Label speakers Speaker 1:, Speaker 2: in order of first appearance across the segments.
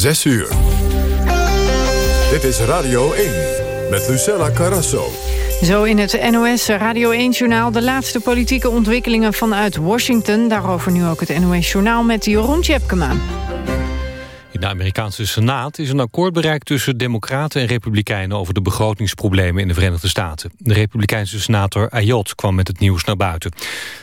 Speaker 1: 6 uur. Dit is Radio 1 met Lucella Carrasso.
Speaker 2: Zo in het NOS Radio 1-journaal de laatste politieke ontwikkelingen vanuit Washington. Daarover nu ook het NOS-journaal met Jeroen Tjepkema.
Speaker 3: De Amerikaanse Senaat is een akkoord bereikt tussen democraten en republikeinen over de begrotingsproblemen in de Verenigde Staten. De republikeinse senator Ayotte kwam met het nieuws naar buiten.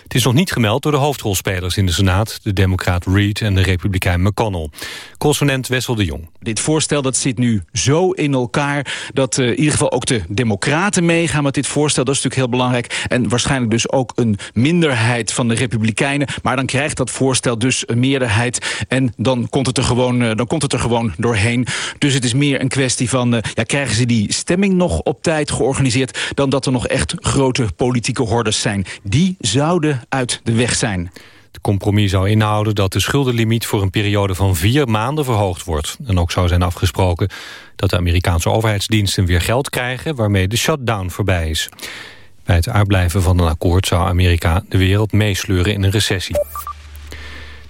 Speaker 3: Het is nog niet gemeld door de hoofdrolspelers in de Senaat... de democraat Reid en de republikein McConnell. Correspondent Wessel de Jong.
Speaker 4: Dit voorstel dat zit nu zo in elkaar... dat uh, in ieder geval ook de democraten meegaan met dit voorstel. Dat is natuurlijk heel belangrijk. En waarschijnlijk dus ook een minderheid van de republikeinen. Maar dan krijgt dat voorstel dus een meerderheid. En dan komt het er gewoon, dan komt het er gewoon doorheen. Dus het is meer een kwestie van... Uh, ja, krijgen ze die stemming nog op tijd georganiseerd... dan dat er nog echt grote politieke hordes zijn. Die zouden uit de weg zijn.
Speaker 3: Het compromis zou inhouden dat de schuldenlimiet voor een periode van vier maanden verhoogd wordt. En ook zou zijn afgesproken dat de Amerikaanse overheidsdiensten weer geld krijgen waarmee de shutdown voorbij is. Bij het uitblijven van een akkoord zou Amerika de wereld meesleuren in een recessie.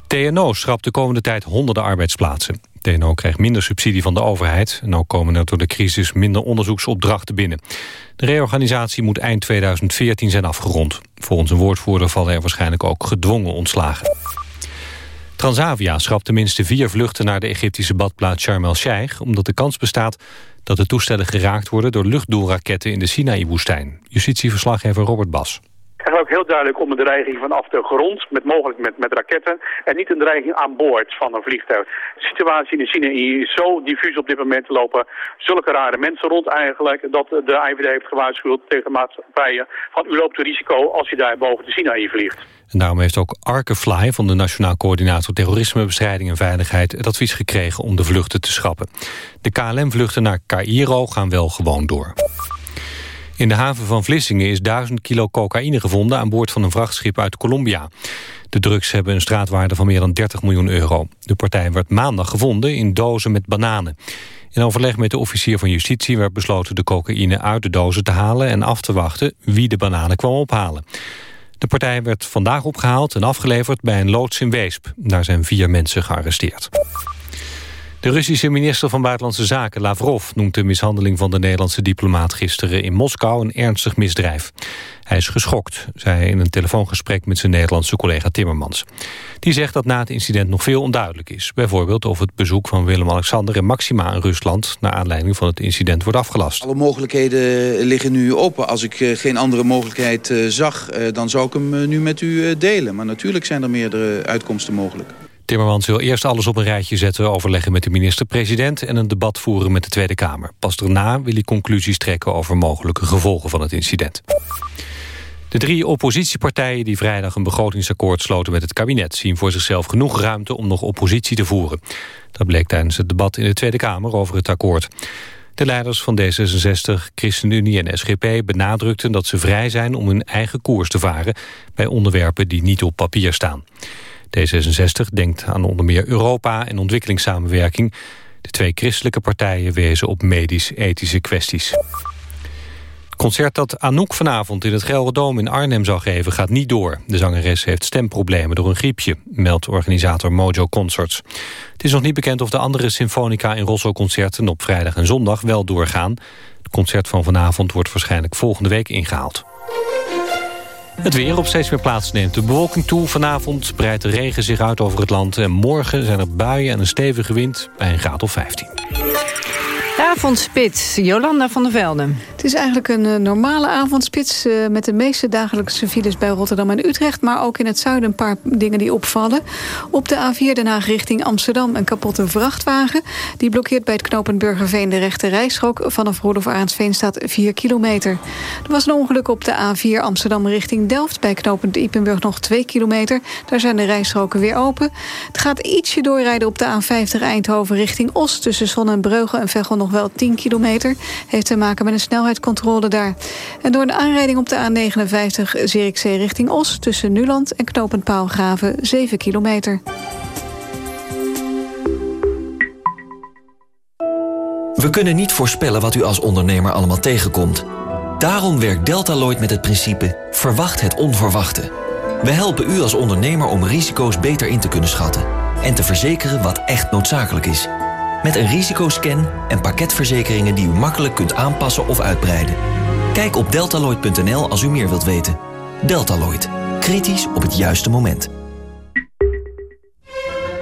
Speaker 3: TNO schrapt de komende tijd honderden arbeidsplaatsen. TNO krijgt minder subsidie van de overheid... en ook komen er door de crisis minder onderzoeksopdrachten binnen. De reorganisatie moet eind 2014 zijn afgerond. Volgens een woordvoerder vallen er waarschijnlijk ook gedwongen ontslagen. Transavia schrapt tenminste vier vluchten naar de Egyptische badplaats Sharm el-Sheikh... omdat de kans bestaat dat de toestellen geraakt worden door luchtdoelraketten in de Sinaï-woestijn. Justitieverslaggever Robert Bas.
Speaker 5: Het gaat ook heel duidelijk om een dreiging vanaf de grond, met mogelijk met, met raketten, en niet een dreiging aan boord van een vliegtuig. De situatie in Sinaï is zo diffuus op dit moment lopen zulke rare mensen rond eigenlijk, dat de IVD heeft gewaarschuwd tegen maatschappijen van u loopt een risico als je daar boven de Sinaï vliegt.
Speaker 3: En daarom heeft ook Arkefly van de Nationaal Coördinator Terrorismebestrijding en Veiligheid het advies gekregen om de vluchten te schrappen. De KLM-vluchten naar Cairo gaan wel gewoon door. In de haven van Vlissingen is 1000 kilo cocaïne gevonden... aan boord van een vrachtschip uit Colombia. De drugs hebben een straatwaarde van meer dan 30 miljoen euro. De partij werd maandag gevonden in dozen met bananen. In overleg met de officier van justitie werd besloten de cocaïne uit de dozen te halen... en af te wachten wie de bananen kwam ophalen. De partij werd vandaag opgehaald en afgeleverd bij een loods in Weesp. Daar zijn vier mensen gearresteerd. De Russische minister van Buitenlandse Zaken, Lavrov... noemt de mishandeling van de Nederlandse diplomaat gisteren in Moskou een ernstig misdrijf. Hij is geschokt, zei hij in een telefoongesprek met zijn Nederlandse collega Timmermans. Die zegt dat na het incident nog veel onduidelijk is. Bijvoorbeeld of het bezoek van Willem-Alexander en Maxima in Rusland... naar aanleiding van het incident wordt afgelast.
Speaker 6: Alle mogelijkheden liggen nu open. Als ik uh, geen andere mogelijkheid uh, zag, uh, dan zou ik hem nu met u delen. Maar natuurlijk zijn er meerdere uitkomsten mogelijk.
Speaker 3: Timmermans wil eerst alles op een rijtje zetten, overleggen met de minister-president en een debat voeren met de Tweede Kamer. Pas daarna wil hij conclusies trekken over mogelijke gevolgen van het incident. De drie oppositiepartijen die vrijdag een begrotingsakkoord sloten met het kabinet... zien voor zichzelf genoeg ruimte om nog oppositie te voeren. Dat bleek tijdens het debat in de Tweede Kamer over het akkoord. De leiders van D66, ChristenUnie en SGP benadrukten dat ze vrij zijn om hun eigen koers te varen... bij onderwerpen die niet op papier staan. D66 denkt aan onder meer Europa en ontwikkelingssamenwerking. De twee christelijke partijen wezen op medisch-ethische kwesties. Het concert dat Anouk vanavond in het Gelredome in Arnhem zou geven gaat niet door. De zangeres heeft stemproblemen door een griepje, meldt organisator Mojo Concerts. Het is nog niet bekend of de andere symfonica in Rosso-concerten op vrijdag en zondag wel doorgaan. Het concert van vanavond wordt waarschijnlijk volgende week ingehaald. Het weer op steeds meer plaatsen neemt de bewolking toe. Vanavond breidt de regen zich uit over het land. En morgen zijn er buien en een stevige wind bij een graad of 15.
Speaker 2: Avondspits, Jolanda van der Velde.
Speaker 7: Het is eigenlijk een uh, normale avondspits... Uh, met de meeste dagelijkse files bij Rotterdam en Utrecht... maar ook in het zuiden een paar dingen die opvallen. Op de A4 Den Haag richting Amsterdam een kapotte vrachtwagen. Die blokkeert bij het knooppunt Burgerveen de rechte rijstrook. Vanaf Roelof Arendsveen staat 4 kilometer. Er was een ongeluk op de A4 Amsterdam richting Delft... bij knooppunt Ipenburg nog 2 kilometer. Daar zijn de rijstroken weer open. Het gaat ietsje doorrijden op de A50 Eindhoven richting Os... tussen Zon en Breugel en Veghel nog wel 10 kilometer. Heeft te maken met een snelheidscontrole daar. En door een aanrijding op de A59 Zierikzee richting Os... tussen Nuland en Knopend Paalgraven 7 kilometer.
Speaker 8: We kunnen niet voorspellen wat u als ondernemer allemaal tegenkomt. Daarom werkt Deltaloid met het principe verwacht het onverwachte. We helpen u als ondernemer om risico's beter in te kunnen schatten... en te verzekeren wat echt noodzakelijk is... Met een risicoscan en pakketverzekeringen die u makkelijk kunt aanpassen of uitbreiden. Kijk op deltaloid.nl als u meer wilt weten. Deltaloid. Kritisch op het juiste moment.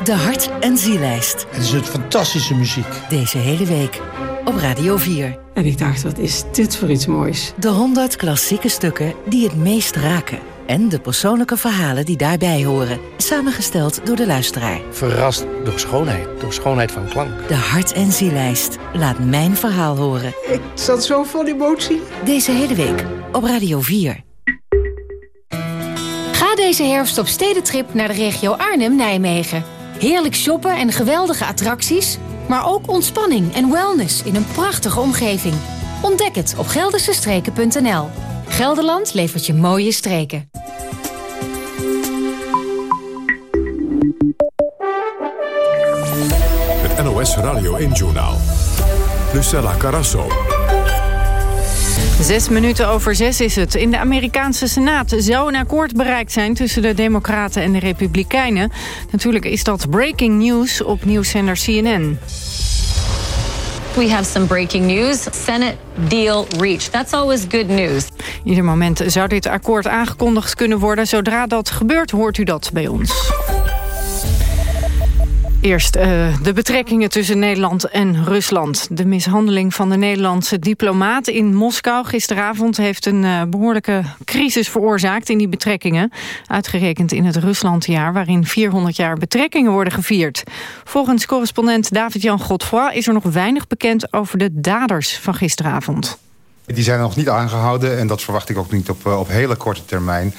Speaker 9: De Hart- en Zielijst.
Speaker 10: Het is een fantastische muziek.
Speaker 9: Deze hele week op Radio 4.
Speaker 11: En ik dacht, wat is dit voor iets moois?
Speaker 9: De 100 klassieke stukken die het meest raken. En de persoonlijke verhalen die daarbij horen. Samengesteld door de luisteraar.
Speaker 10: Verrast door schoonheid, door schoonheid van klank.
Speaker 9: De Hart- en Zielijst. Laat mijn verhaal horen.
Speaker 11: Ik zat zo vol emotie.
Speaker 9: Deze hele week op Radio 4.
Speaker 12: Ga deze herfst op stedentrip naar de regio Arnhem-Nijmegen. Heerlijk shoppen en geweldige attracties, maar ook ontspanning en wellness in een prachtige omgeving. Ontdek het op geldersestreken.nl. Gelderland levert je mooie streken.
Speaker 1: Het NOS Radio 1-journaal. Lucella Carasso.
Speaker 2: Zes minuten over zes is het. In de Amerikaanse Senaat zou een akkoord bereikt zijn... tussen de Democraten en de Republikeinen. Natuurlijk is dat breaking news op nieuwszender CNN.
Speaker 13: We have some breaking news. Senate deal reached. That's always good news.
Speaker 2: Ieder moment zou dit akkoord aangekondigd kunnen worden. Zodra dat gebeurt, hoort u dat bij ons. Eerst uh, de betrekkingen tussen Nederland en Rusland. De mishandeling van de Nederlandse diplomaat in Moskou gisteravond... heeft een uh, behoorlijke crisis veroorzaakt in die betrekkingen. Uitgerekend in het Ruslandjaar... waarin 400 jaar betrekkingen worden gevierd. Volgens correspondent David-Jan Godfroy... is er nog weinig bekend over de daders van gisteravond.
Speaker 14: Die zijn nog niet aangehouden en dat verwacht ik ook niet op, op hele korte termijn.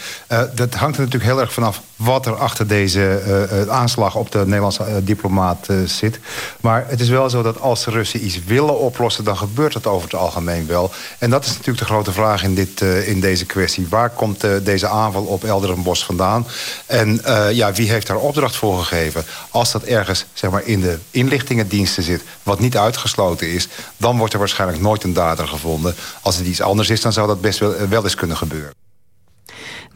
Speaker 14: Dat hangt er natuurlijk heel erg vanaf wat er achter deze uh, aanslag op de Nederlandse uh, diplomaat zit. Maar het is wel zo dat als de Russen iets willen oplossen... dan gebeurt dat over het algemeen wel. En dat is natuurlijk de grote vraag in, dit, in deze kwestie. Waar komt deze aanval op Elderenbos vandaan? En ja, wie heeft daar opdracht voor gegeven? Als dat ergens zeg maar, in de inlichtingendiensten zit... wat niet uitgesloten is... dan wordt er waarschijnlijk nooit een dader gevonden. Als het iets anders is, dan zou dat best wel, wel eens kunnen gebeuren.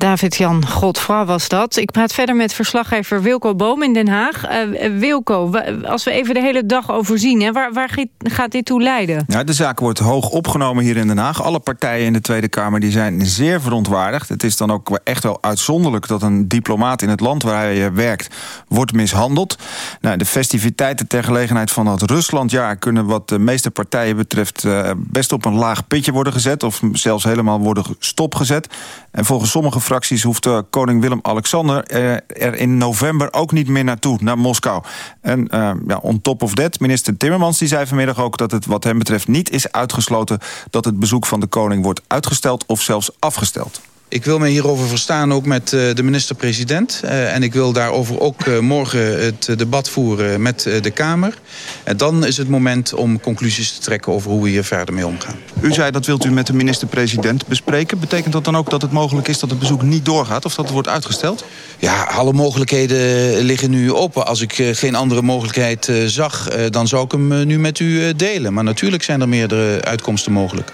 Speaker 2: David-Jan Godfra was dat. Ik praat verder met verslaggever Wilco Boom in Den Haag. Uh, Wilco, als we even de hele dag overzien... Hè, waar, waar gaat dit toe leiden?
Speaker 15: Ja, de zaak wordt hoog opgenomen hier in Den Haag. Alle partijen in de Tweede Kamer die zijn zeer verontwaardigd. Het is dan ook echt wel uitzonderlijk dat een diplomaat in het land waar hij werkt... wordt mishandeld. Nou, de festiviteiten ter gelegenheid van het Ruslandjaar... kunnen wat de meeste partijen betreft uh, best op een laag pitje worden gezet... of zelfs helemaal worden stopgezet. En volgens sommige fracties hoeft uh, koning Willem-Alexander uh, er in november ook niet meer naartoe, naar Moskou. En uh, ja, on top of that, minister Timmermans die zei vanmiddag ook dat het wat hem betreft niet is uitgesloten dat het bezoek van de koning wordt uitgesteld of zelfs afgesteld.
Speaker 6: Ik wil me hierover verstaan ook met uh, de minister-president. Uh, en ik wil daarover ook uh, morgen het debat voeren met de Kamer. En dan is het moment om conclusies te trekken over hoe we hier verder mee omgaan.
Speaker 15: U zei dat wilt u met de minister-president bespreken. Betekent dat dan ook dat het mogelijk is dat het bezoek niet doorgaat of dat het wordt uitgesteld?
Speaker 6: Ja, alle mogelijkheden liggen nu open. Als ik geen andere mogelijkheid zag, dan zou ik hem nu met u delen. Maar natuurlijk zijn er meerdere uitkomsten mogelijk.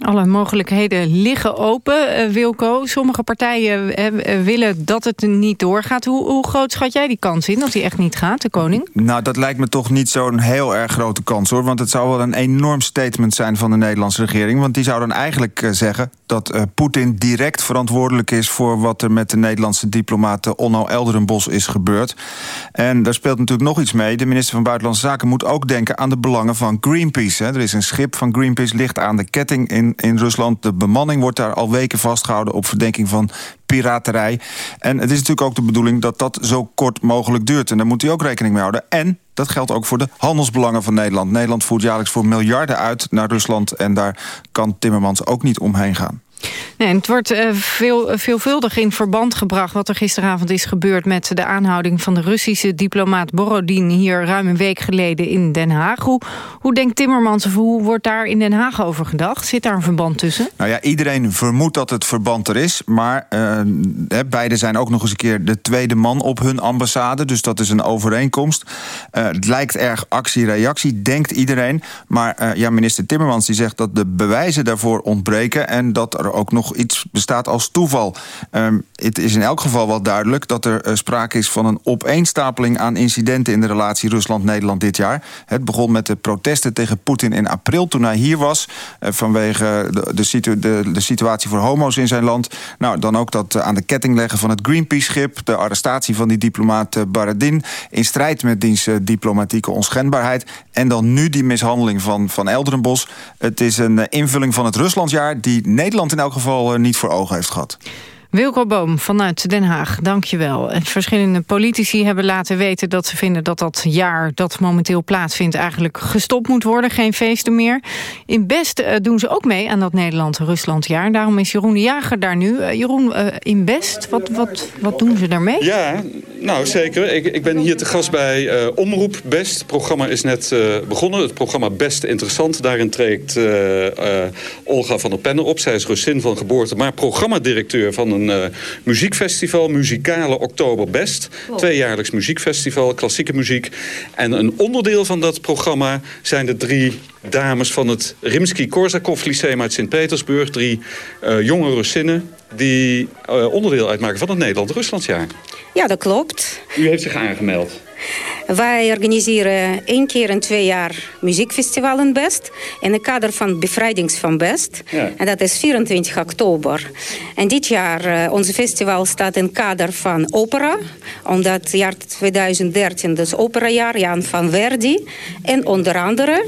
Speaker 2: Alle mogelijkheden liggen open, uh, Wilco. Sommige partijen uh, willen dat het niet doorgaat. Hoe, hoe, groot schat jij die kans in dat hij echt niet gaat, de koning?
Speaker 15: Nou, dat lijkt me toch niet zo'n heel erg grote kans, hoor. Want het zou wel een enorm statement zijn van de Nederlandse regering. Want die zou dan eigenlijk zeggen dat Poetin direct verantwoordelijk is... voor wat er met de Nederlandse diplomaat Onno Elderenbos is gebeurd. En daar speelt natuurlijk nog iets mee. De minister van Buitenlandse Zaken moet ook denken aan de belangen van Greenpeace. Hè. Er is een schip van Greenpeace, ligt aan de ketting in in Rusland. De bemanning wordt daar al weken vastgehouden op verdenking van piraterij. En het is natuurlijk ook de bedoeling dat dat zo kort mogelijk duurt. En daar moet hij ook rekening mee houden. En dat geldt ook voor de handelsbelangen van Nederland. Nederland voert jaarlijks voor miljarden uit naar Rusland... en daar kan Timmermans ook niet omheen gaan.
Speaker 2: Nee, het wordt uh, veel, veelvuldig in verband gebracht... wat er gisteravond is gebeurd met de aanhouding van de Russische diplomaat Borodin... hier ruim een week geleden in Den Haag. Hoe, hoe denkt Timmermans of hoe wordt daar in Den Haag over gedacht? Zit daar een verband tussen?
Speaker 15: Nou ja, iedereen vermoedt dat het verband er is. Maar uh, beide zijn ook nog eens een keer de tweede man op hun ambassade. Dus dat is een overeenkomst. Het lijkt erg actie-reactie, denkt iedereen. Maar ja, minister Timmermans die zegt dat de bewijzen daarvoor ontbreken... en dat er ook nog iets bestaat als toeval. Ehm, het is in elk geval wel duidelijk dat er uh, sprake is van een opeenstapeling aan incidenten in de relatie Rusland-Nederland dit jaar. Het begon met de protesten tegen Poetin in april toen hij hier was uh, vanwege de, de, situ de, de, situatie voor homo's in zijn land. Nou, dan ook dat uh, aan de ketting leggen van het Greenpeace-schip, de arrestatie van die diplomaat Baradin in strijd met diens diplomatieke onschendbaarheid en dan nu die mishandeling van, van Elderenbos. Het is een invulling van het Ruslandjaar die Nederland in elk geval niet voor ogen heeft gehad.
Speaker 2: Wilco Boom vanuit Den Haag, dankjewel. Verschillende politici hebben laten weten dat ze vinden dat dat jaar dat momenteel plaatsvindt eigenlijk gestopt moet worden. Geen feesten meer. In Best uh, doen ze ook mee aan dat Nederland-Ruslandjaar. Daarom is Jeroen de Jager daar nu. Uh, Jeroen, uh, in Best, wat, wat, wat doen ze daarmee?
Speaker 16: Ja, nou zeker. Ik, ik ben hier te gast bij Omroep Best. Het programma is net begonnen. Het programma Best Interessant. Daarin treedt Olga van der Pennen op. Zij is Russin van geboorte, maar programmadirecteur van een een uh, muziekfestival, Muzikale Oktober Best. Tweejaarlijks muziekfestival, klassieke muziek. En een onderdeel van dat programma zijn de drie dames van het Rimsky-Korsakov Lyceum uit Sint-Petersburg. Drie uh, jonge Russinnen die uh, onderdeel uitmaken van het Nederland-Ruslandjaar.
Speaker 17: Ja, dat klopt.
Speaker 16: U heeft zich aangemeld.
Speaker 17: Wij organiseren één keer in twee jaar muziekfestival in Best. In het kader van Bevrijdings van Best. Ja. En dat is 24 oktober. En dit jaar, uh, onze festival staat in het kader van opera. Omdat jaar 2013, dus operajaar, Jan van Verdi. En onder andere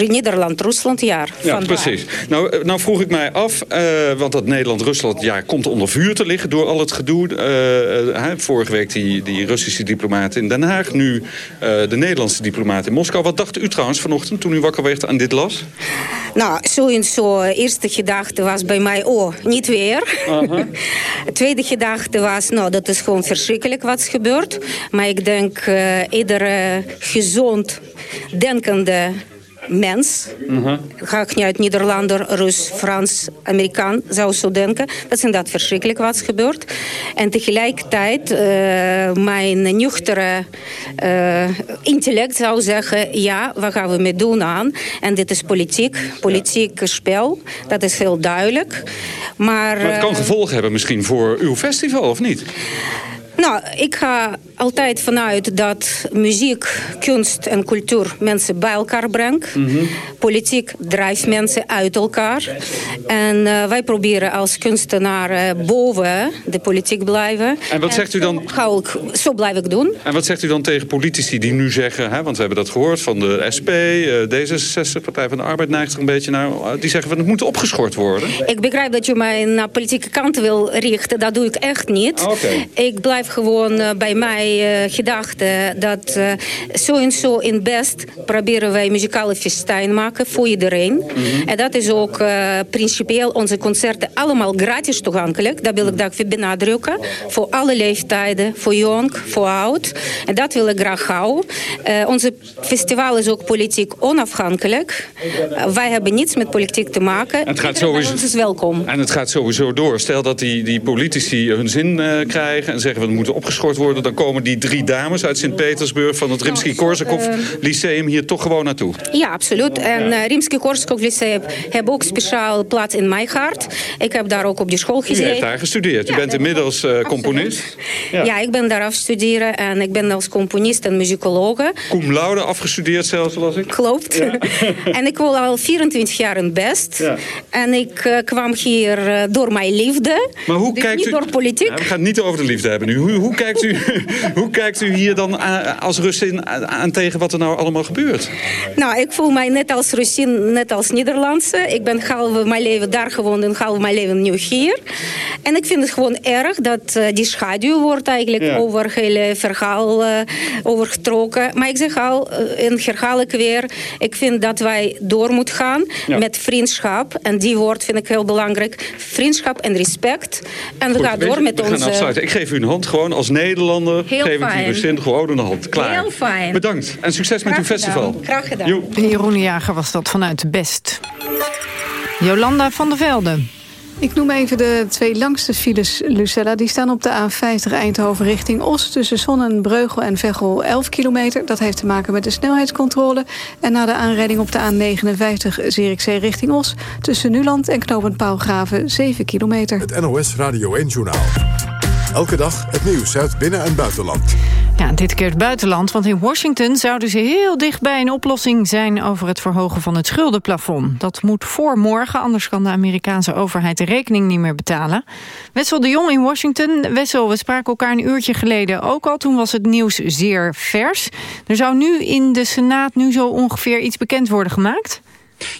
Speaker 17: uh, Nederland-Ruslandjaar.
Speaker 16: Ja, precies. Nou, nou vroeg ik mij af, uh, want dat Nederland-Ruslandjaar komt onder vuur te liggen door al het gedoe. vorige week die, die Russische diplomaten in Den Haag. Nu uh, de Nederlandse diplomaat in Moskou. Wat dacht u trouwens vanochtend toen u wakker werd aan dit las?
Speaker 17: Nou, zo en zo. Eerste gedachte was bij mij, oh, niet weer. Uh -huh. Tweede gedachte was, nou, dat is gewoon verschrikkelijk wat is gebeurd. Maar ik denk, uh, iedere gezond denkende mens. Ga ik niet uit Nederlander, Rus, Frans, Amerikaan zou zo denken. Dat is inderdaad verschrikkelijk wat is gebeurd. En tegelijkertijd, uh, mijn nuchtere uh, intellect zou zeggen... ja, wat gaan we mee doen aan? En dit is politiek, politiek ja. spel. Dat is heel duidelijk. Maar,
Speaker 16: maar het kan gevolgen hebben misschien voor uw festival, of niet?
Speaker 17: Nou, ik ga altijd vanuit dat muziek, kunst en cultuur mensen bij elkaar brengt. Mm -hmm. Politiek drijft mensen uit elkaar. En uh, wij proberen als kunstenaar boven de politiek blijven.
Speaker 16: En wat zegt u dan?
Speaker 17: Ga ik, zo blijf ik doen.
Speaker 16: En wat zegt u dan tegen politici die nu zeggen, hè, want we hebben dat gehoord van de SP, uh, D66, Partij van de Arbeid neigt er een beetje naar, die zeggen van het moet opgeschort worden.
Speaker 17: Ik begrijp dat je mij naar politieke kant wil richten, dat doe ik echt niet.
Speaker 16: Okay.
Speaker 17: Ik blijf gewoon uh, bij mij uh, gedachte dat uh, zo en zo in Best proberen wij muzikale festijn maken voor iedereen. Mm -hmm. En dat is ook principieel onze concerten allemaal gratis toegankelijk. Dat wil ik dat benadrukken. Voor alle leeftijden, voor jong, voor oud. En dat wil ik graag houden. onze festival is ook politiek onafhankelijk. wij hebben niets met politiek te maken.
Speaker 16: En het gaat sowieso,
Speaker 17: is welkom.
Speaker 16: En het gaat sowieso door. Stel dat die, die politici hun zin krijgen en zeggen we moeten opgeschort worden... dan komen die drie dames uit Sint-Petersburg van het Rimsky-Korsakov Lyceum hier toch gewoon naartoe.
Speaker 17: Ja, absoluut. En uh, Rimsky-Korsakov Lyceum hebben ook speciaal plaats in mijn hart. Ik heb daar ook op die school gezeten.
Speaker 16: U heeft daar gestudeerd. Ja, U bent inmiddels uh, componist.
Speaker 17: Ja. ja. ik ben daar afstuderen en ik ben als componist en muzikologe.
Speaker 16: Cum laude afgestudeerd zelfs, las ik.
Speaker 17: Klopt. Ja. en ik woon al 24 jaar in Best. Ja. En ik uh, kwam hier uh, door mijn liefde.
Speaker 16: Maar hoe
Speaker 17: dus
Speaker 16: kijkt
Speaker 17: niet
Speaker 16: u...
Speaker 17: door politiek.
Speaker 16: Ja, we gaan het niet over de liefde hebben nu. Hoe, hoe, kijkt, u, hoe kijkt u hier dan als Russin aan tegen wat er nou allemaal gebeurt?
Speaker 17: Nou, ik voel mij net als Russin, net als Nederlandse. Ik ben halve mijn leven daar gewoond en halve mijn leven nu hier. En ik vind het gewoon erg dat uh, die schaduw wordt eigenlijk ja. over het hele verhaal uh, overgetrokken. Maar ik zeg al, en herhaal ik weer, ik vind dat wij door moeten gaan ja. met vriendschap. En die woord vind ik heel belangrijk. Vriendschap en respect. En we
Speaker 16: Goed,
Speaker 17: gaan door met
Speaker 16: we
Speaker 17: onze...
Speaker 16: Gaan afsluiten. Ik geef u een hand, gewoon als Nederlander.
Speaker 17: Heel
Speaker 16: geef
Speaker 17: fijn.
Speaker 16: ik Russin gewoon een hand. Klaar.
Speaker 17: Heel fijn.
Speaker 16: Bedankt. En succes
Speaker 17: Graag
Speaker 16: met uw festival.
Speaker 17: Graag gedaan.
Speaker 16: Jo.
Speaker 2: Jeroen Jager was dat vanuit Best. Jolanda van der Velde.
Speaker 7: Ik noem even de twee langste files, Lucella. Die staan op de A50 Eindhoven richting Os... tussen Zonnen, Breugel en Veghel 11 kilometer. Dat heeft te maken met de snelheidscontrole. En na de aanrijding op de A59 Zierikzee richting Os... tussen Nuland en Knopend Paalgraven 7 kilometer.
Speaker 1: Het NOS Radio 1-journaal. Elke dag het nieuws uit binnen- en buitenland.
Speaker 2: Ja, dit keer het buitenland, want in Washington zouden ze heel dicht bij een oplossing zijn over het verhogen van het schuldenplafond. Dat moet voor morgen, anders kan de Amerikaanse overheid de rekening niet meer betalen. Wessel de Jong in Washington. Wessel, we spraken elkaar een uurtje geleden ook al. Toen was het nieuws zeer vers. Er zou nu in de Senaat nu zo ongeveer iets bekend worden gemaakt?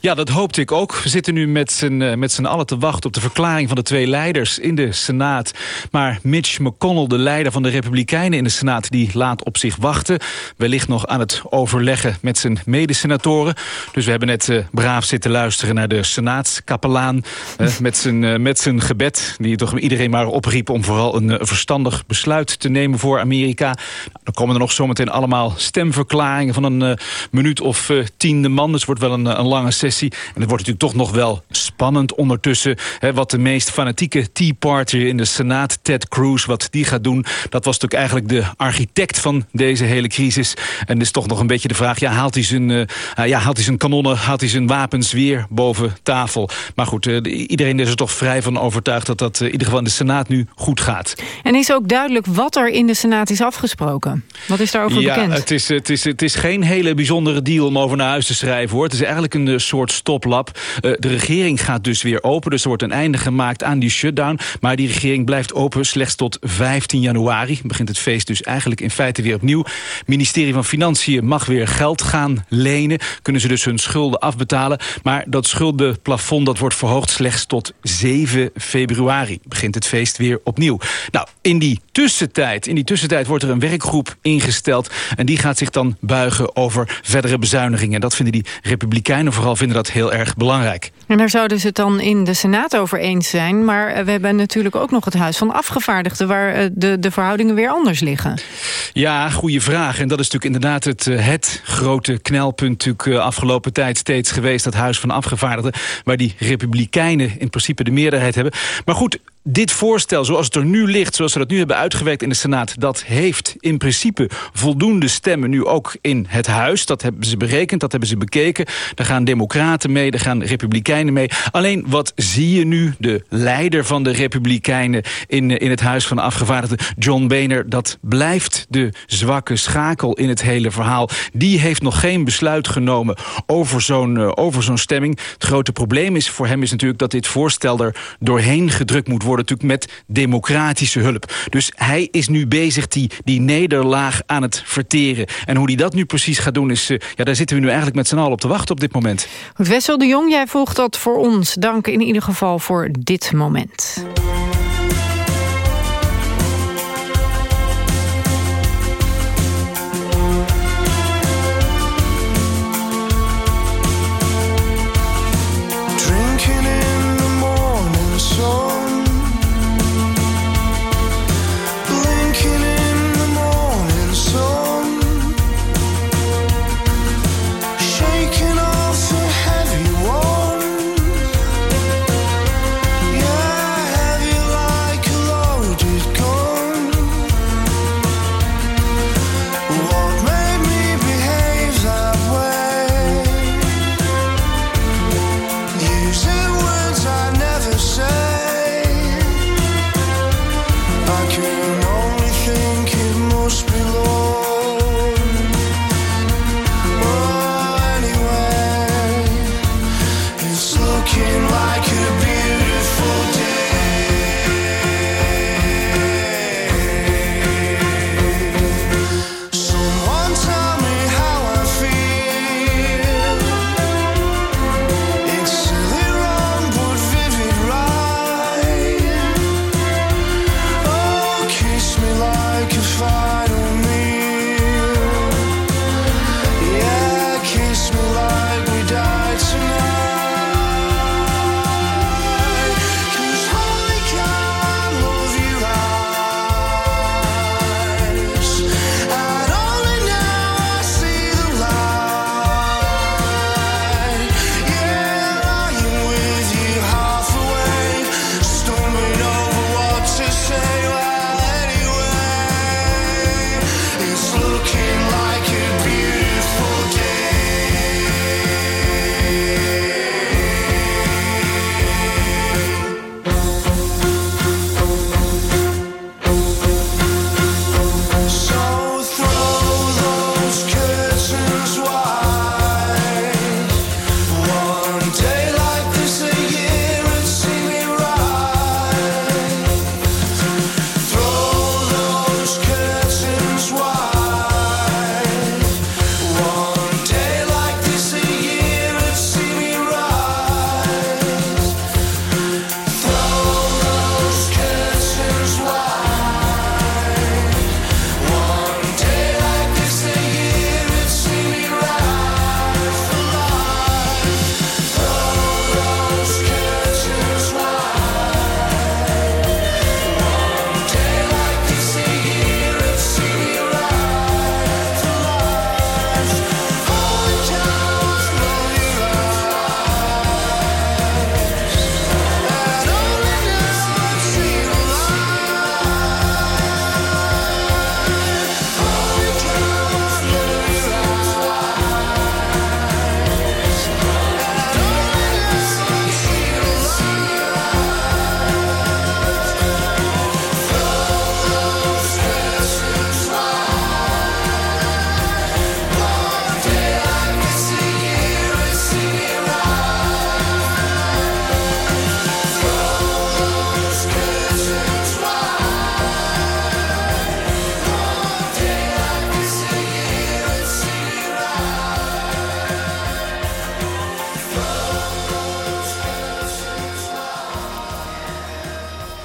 Speaker 4: Ja, dat hoopte ik ook. We zitten nu met z'n, eh, met z'n allen te wachten op de verklaring van de twee leiders in de Senaat. Maar Mitch McConnell, de leider van de Republikeinen in de Senaat, die laat op zich wachten. Wellicht nog aan het overleggen met zijn medesenatoren. Dus we hebben net uh, braaf zitten luisteren naar de Senaatskapelaan uh, met, zijn, met zijn gebed. Die toch iedereen maar opriep om vooral een verstandig besluit te nemen voor Amerika. Nou, dan komen er nog zometeen allemaal stemverklaringen van een minuut of tiende man. Dus het wordt wel een, een lange sessie. En het wordt natuurlijk toch nog wel spannend ondertussen. Hè, wat de meest fanatieke Tea Party in de Senaat, Ted Cruz, wat die gaat doen. Dat was natuurlijk eigenlijk de architect van deze hele crisis. En het is toch nog een beetje de vraag, ja, haalt hij zijn, uh, ja, haalt hij zijn kanonnen, haalt hij zijn wapens weer boven tafel? Maar goed, uh, iedereen is er toch vrij van overtuigd dat dat in ieder geval in de Senaat nu goed gaat.
Speaker 2: En is ook duidelijk wat er in de Senaat is afgesproken? Wat is daarover
Speaker 4: ja,
Speaker 2: bekend?
Speaker 4: Het is, het, is, het is geen hele bijzondere deal om over naar huis te schrijven, hoor. Het is eigenlijk een soort stoplap. Uh, de regering gaat dus weer open, dus er wordt een einde gemaakt aan die shutdown. Maar die regering blijft open slechts tot 15 januari. Begint het feest dus eigenlijk in feite weer opnieuw. Ministerie van Financiën mag weer geld gaan lenen. Kunnen ze dus hun schulden afbetalen. Maar dat schuldenplafond dat wordt verhoogd slechts tot 7 februari. Begint het feest weer opnieuw. Nou, in die tussentijd, in die tussentijd wordt er een werkgroep ingesteld. En die gaat zich dan buigen over verdere bezuinigingen. Dat vinden die republikeinen vooral vinden dat heel erg belangrijk.
Speaker 2: En daar zouden ze het dan in de Senaat over eens zijn. Maar we hebben natuurlijk ook nog het Huis van Afgevaardigden... waar de, de verhoudingen weer anders liggen.
Speaker 4: Ja, goede vraag. En dat is natuurlijk inderdaad het, het grote knelpunt... natuurlijk afgelopen tijd steeds geweest, dat Huis van Afgevaardigden... waar die republikeinen in principe de meerderheid hebben. Maar goed, dit voorstel, zoals het er nu ligt, zoals ze dat nu hebben uitgewerkt in de Senaat... dat heeft in principe voldoende stemmen nu ook in het huis. Dat hebben ze berekend, dat hebben ze bekeken. Daar gaan democraten mee, daar gaan republikeinen mee. Alleen, wat zie je nu? De leider van de republikeinen in, in het huis van de afgevaardigden, John Boehner... dat blijft de zwakke schakel in het hele verhaal. Die heeft nog geen besluit genomen over zo'n uh, over zo'n stemming. Het grote probleem is voor hem is natuurlijk dat dit voorstel er doorheen gedrukt moet worden natuurlijk met democratische hulp. Dus hij is nu bezig die, die nederlaag aan het verteren. En hoe hij dat nu precies gaat doen, is, uh, ja, daar zitten we nu eigenlijk met z'n allen op te wachten op dit moment.
Speaker 2: Wessel de Jong, jij volgt dat voor ons. Dank in ieder geval voor dit moment.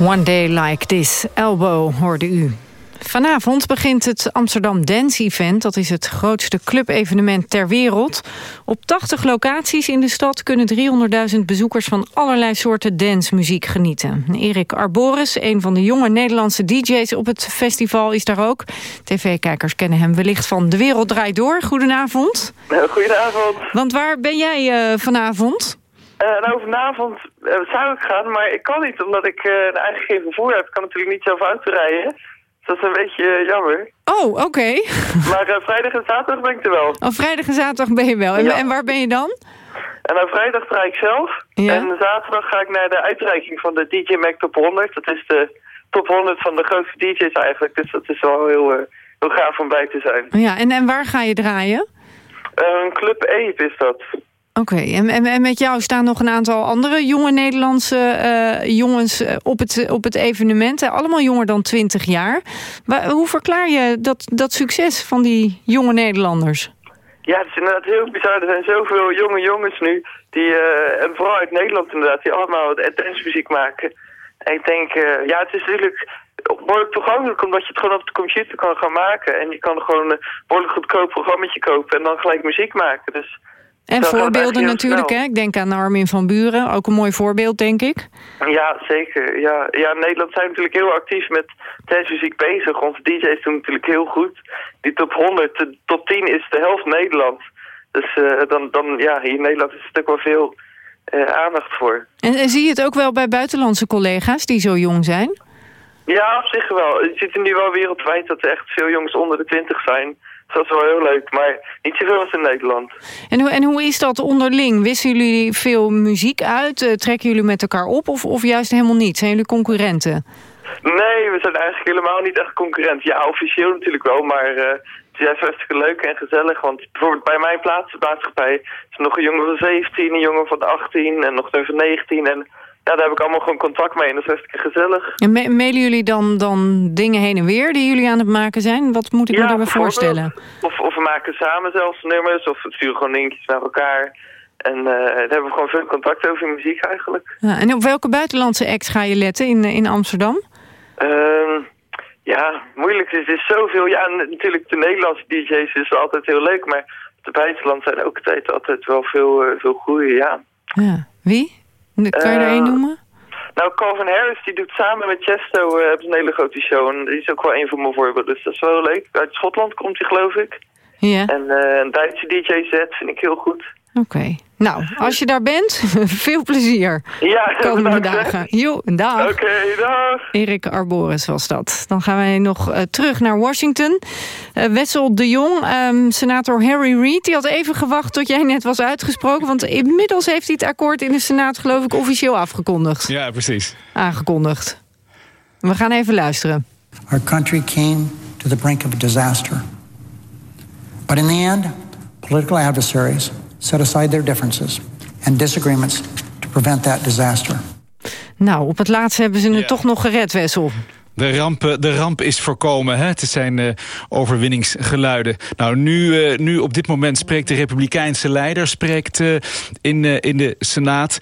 Speaker 18: One
Speaker 2: Day Like This, Elbow, hoorde u. Vanavond begint het Amsterdam Dance Event. Dat is het grootste clubevenement ter wereld. Op 80 locaties in de stad kunnen 300.000 bezoekers... van allerlei soorten dancemuziek genieten. Erik Arboris, een van de jonge Nederlandse DJ's op het festival, is daar ook. TV-kijkers kennen hem wellicht van De Wereld Draait Door. Goedenavond.
Speaker 18: Goedenavond.
Speaker 2: Want waar ben jij uh, vanavond?
Speaker 18: Uh, nou, vanavond uh, zou ik gaan, maar ik kan niet, omdat ik eigenlijk geen vervoer heb. Ik kan natuurlijk niet zelf uitrijden. Dat is een beetje jammer.
Speaker 2: Oh, oké. Okay.
Speaker 18: Maar uh, vrijdag en zaterdag ben ik er wel.
Speaker 2: Oh, vrijdag en zaterdag ben je wel. En, ja. en waar ben je dan?
Speaker 18: En nou, vrijdag draai ik zelf. Ja. En zaterdag ga ik naar de uitreiking van de DJ Mac Top 100. Dat is de top 100 van de grootste DJ's eigenlijk. Dus dat is wel heel, uh, heel gaaf om bij te zijn.
Speaker 2: Ja, en, en waar ga je draaien?
Speaker 18: Uh, Club Ape is dat.
Speaker 2: Oké, en, en, met jou staan nog een aantal andere jonge Nederlandse uh, jongens op het, op het evenement. Allemaal jonger dan 20 jaar. Maar hoe verklaar je dat, dat succes van die jonge Nederlanders?
Speaker 18: Ja, het is inderdaad heel bizar. Er zijn zoveel jonge jongens nu, die, en vooral uit Nederland inderdaad, die allemaal dancemuziek maken. En ik denk, ja, het is natuurlijk behoorlijk toegankelijk, omdat je het gewoon op de computer kan gaan maken. En je kan gewoon een behoorlijk goedkoop programmaatje kopen en dan gelijk muziek maken. Dus
Speaker 2: en voorbeelden natuurlijk, hè? Ik denk aan Armin van Buren, ook een mooi voorbeeld, denk ik.
Speaker 18: Ja, zeker. Ja, ja Nederland zijn natuurlijk heel actief met jazzmuziek bezig. Onze DJ's doen natuurlijk heel goed. Die top 100, de top 10 is de helft Nederland. Dus uh, dan, dan, ja, hier in Nederland is er ook wel veel uh, aandacht voor.
Speaker 2: En, en zie je het ook wel bij buitenlandse collega's die zo jong zijn?
Speaker 18: Ja, op zich wel. Je ziet er nu wel wereldwijd dat er echt veel jongens onder de 20 zijn dat is wel heel leuk, maar niet zoveel als in Nederland.
Speaker 2: En hoe, en hoe is dat onderling? Wisselen jullie veel muziek uit? Uh, trekken jullie met elkaar op of, of juist helemaal niet? Zijn jullie concurrenten?
Speaker 18: Nee, we zijn eigenlijk helemaal niet echt concurrent. Ja, officieel natuurlijk wel, maar uh, het is juist hartstikke leuk en gezellig. Want bijvoorbeeld bij mijn plaatsmaatschappij is er nog een jongen van 17, een jongen van 18 en nog een van 19... En ja, daar heb ik allemaal gewoon contact mee en dat is hartstikke gezellig.
Speaker 2: En ma mailen jullie dan, dan dingen heen en weer die jullie aan het maken zijn? Wat moet ik
Speaker 18: ja,
Speaker 2: me daarbij voorstellen?
Speaker 18: Of, of we maken samen zelfs nummers of we sturen gewoon linkjes naar elkaar. En uh, daar hebben we gewoon veel contact over muziek eigenlijk.
Speaker 2: Ja, en op welke buitenlandse acts ga je letten in, in Amsterdam?
Speaker 18: Uh, ja, moeilijk. Het is zoveel. Ja, natuurlijk de Nederlandse DJ's is altijd heel leuk, maar de buitenland zijn ook tijd altijd wel veel, uh, veel goede, ja.
Speaker 2: Ja, wie? Kan je er één noemen?
Speaker 18: Nou, Calvin Harris die doet samen met Chesto uh, een hele grote show. En die is ook wel een van mijn voorbeelden. Dus dat is wel leuk. Uit Schotland komt hij, geloof ik.
Speaker 2: Ja.
Speaker 18: En uh, een Duitse DJ set vind ik heel goed.
Speaker 2: Oké. Okay. Nou, als je daar bent, veel plezier.
Speaker 18: Ja,
Speaker 2: komende dagen. Jo, dag.
Speaker 18: Oké, okay, dag.
Speaker 2: Erik Arboris was dat. Dan gaan wij nog uh, terug naar Washington. Uh, Wessel de Jong, um, senator Harry Reid... die had even gewacht tot jij net was uitgesproken... want inmiddels heeft hij het akkoord in de Senaat... geloof ik officieel afgekondigd.
Speaker 4: Ja, precies.
Speaker 2: Aangekondigd. We gaan even luisteren.
Speaker 19: Our country came to the brink of a disaster. But in the end, political adversaries set aside their differences and disagreements to prevent that disaster.
Speaker 2: Nou, op het laatste hebben ze het yeah. toch nog gered, Wessel.
Speaker 4: De ramp, de ramp is voorkomen. Hè? Het zijn uh, overwinningsgeluiden. Nou, nu, uh, nu op dit moment spreekt de Republikeinse leider spreekt, uh, in, in de Senaat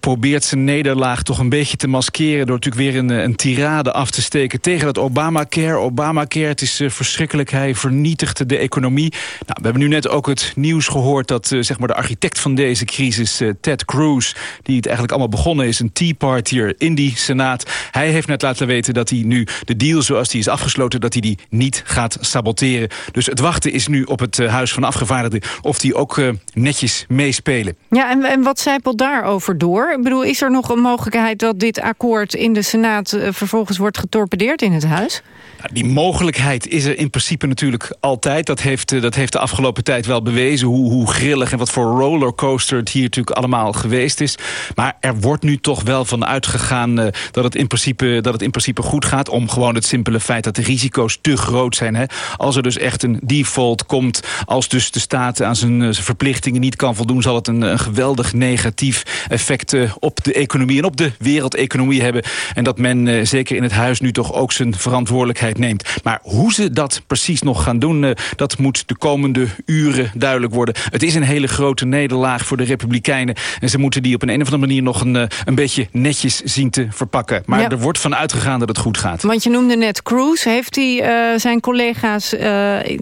Speaker 4: probeert zijn nederlaag toch een beetje te maskeren... door natuurlijk weer een, een tirade af te steken tegen het Obamacare. Obamacare, het is uh, verschrikkelijk, hij vernietigt de economie. Nou, we hebben nu net ook het nieuws gehoord dat uh, zeg maar de architect van deze crisis... Ted Cruz, die het eigenlijk allemaal begonnen is... een Tea Partier in die Senaat. Hij heeft net laten weten dat hij nu de deal zoals die is afgesloten... dat hij die niet gaat saboteren. Dus het wachten is nu op het Huis van Afgevaardigden... of die ook netjes meespelen.
Speaker 2: Ja, en, en wat zijpelt daarover door? Ik bedoel, is er nog een mogelijkheid dat dit akkoord in de Senaat... Uh, vervolgens wordt getorpedeerd in het huis?
Speaker 4: Nou, die mogelijkheid is er in principe natuurlijk altijd. Dat heeft, uh, dat heeft de afgelopen tijd wel bewezen... Hoe, hoe grillig en wat voor rollercoaster het hier natuurlijk allemaal geweest is. Maar er wordt nu toch wel van uitgegaan uh, dat, het in principe, dat het in principe goed gaat... om gewoon het simpele feit dat de risico's te groot zijn. Hè? Als er dus echt een default komt... als dus de staat aan zijn, zijn verplichtingen niet kan voldoen... zal het een, een geweldig negatief effect op de economie en op de wereldeconomie hebben. En dat men zeker in het huis nu toch ook zijn verantwoordelijkheid neemt. Maar hoe ze dat precies nog gaan doen, dat moet de komende uren duidelijk worden. Het is een hele grote nederlaag voor de Republikeinen. En ze moeten die op een, een of andere manier nog een, een beetje netjes zien te verpakken. Maar er wordt van uitgegaan dat het goed gaat.
Speaker 2: Want je noemde net Cruz. Heeft hij zijn collega's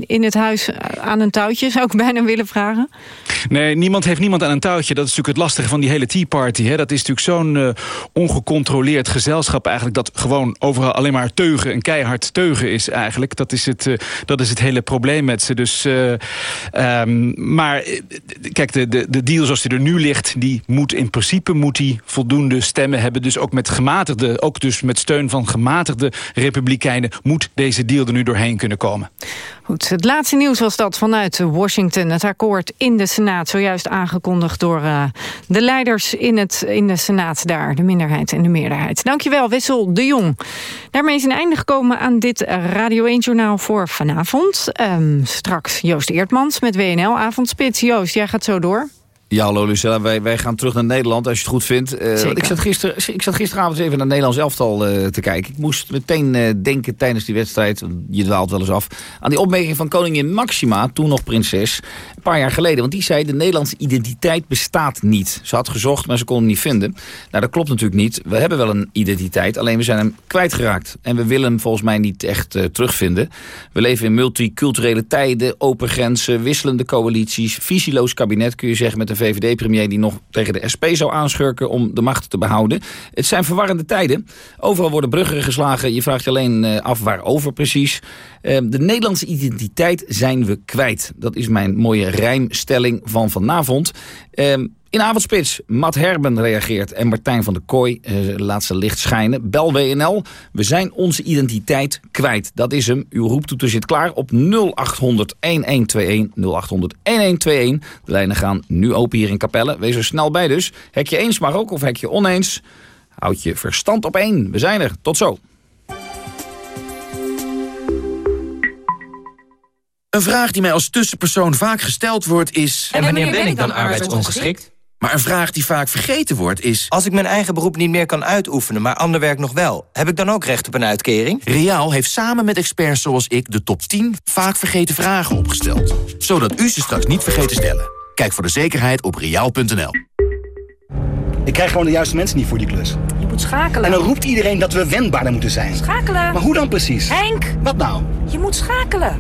Speaker 2: in het huis aan een touwtje, zou ik bijna willen vragen?
Speaker 4: Nee, niemand heeft niemand aan een touwtje. Dat is natuurlijk het lastige van die hele Tea Party. Hè. Dat is natuurlijk zo'n uh, ongecontroleerd gezelschap eigenlijk... dat gewoon overal alleen maar teugen en keihard teugen is eigenlijk. Dat is het, uh, dat is het hele probleem met ze. Dus, uh, um, maar kijk, de, de, de deal zoals die er nu ligt... die moet in principe moet die voldoende stemmen hebben. Dus ook met gematigde, ook dus met steun van gematigde republikeinen... moet deze deal er nu doorheen kunnen komen.
Speaker 2: Goed, het laatste nieuws was dat vanuit Washington. Het akkoord in de Senaat, zojuist aangekondigd door de leiders in, het, in de Senaat daar. De minderheid en de meerderheid. Dankjewel, Wessel de Jong. Daarmee is een einde gekomen aan dit Radio 1-journaal voor vanavond. Um, straks Joost Eertmans met WNL Avondspits. Joost, jij gaat zo door.
Speaker 20: Ja, hallo Lucella, wij, wij gaan terug naar Nederland als je het goed vindt. Uh, ik, zat gister, ik zat gisteravond even naar het Nederlands elftal uh, te kijken. Ik moest meteen uh, denken tijdens die wedstrijd, je dwaalt wel eens af... aan die opmerking van koningin Maxima, toen nog prinses, een paar jaar geleden. Want die zei, de Nederlandse identiteit bestaat niet. Ze had gezocht, maar ze kon hem niet vinden. Nou, dat klopt natuurlijk niet. We hebben wel een identiteit, alleen we zijn hem kwijtgeraakt. En we willen hem volgens mij niet echt terugvinden. We leven in multiculturele tijden, open grenzen, wisselende coalities... visieloos kabinet, kun je zeggen, met een VVD-premier die nog tegen de SP zou aanschurken om de macht te behouden. Het zijn verwarrende tijden. Overal worden bruggen geslagen. Je vraagt je alleen uh, af waarover precies. Uh, de Nederlandse identiteit zijn we kwijt. Dat is mijn mooie rijmstelling van vanavond. In avondspits, Matt Herben reageert en Martijn van der Kooi uh, laat zijn licht schijnen. Bel WNL, we zijn onze identiteit kwijt. Dat is hem. Uw roeptoeter zit klaar op 0800 1121 0800 1121. De lijnen gaan nu open hier in Capelle. Wees er snel bij dus. Hek je eens maar ook of hek je oneens. Houd je verstand op één. We zijn er. Tot zo.
Speaker 21: Een vraag die mij als tussenpersoon vaak gesteld wordt is...
Speaker 22: En wanneer ben ik dan arbeidsongeschikt?
Speaker 21: Maar een vraag die vaak vergeten wordt is...
Speaker 22: Als ik mijn eigen beroep niet meer kan uitoefenen, maar ander werk nog wel... heb ik dan ook recht op een uitkering?
Speaker 21: Riaal heeft samen met experts zoals ik de top 10 vaak vergeten vragen opgesteld. Zodat u ze straks niet vergeet te stellen. Kijk voor de zekerheid op riaal.nl.
Speaker 23: Ik krijg gewoon de juiste mensen niet voor die klus.
Speaker 24: Moet schakelen.
Speaker 23: En dan roept iedereen dat we wendbaarder moeten zijn.
Speaker 24: Schakelen.
Speaker 23: Maar hoe dan precies?
Speaker 24: Henk!
Speaker 23: Wat nou?
Speaker 24: Je moet schakelen.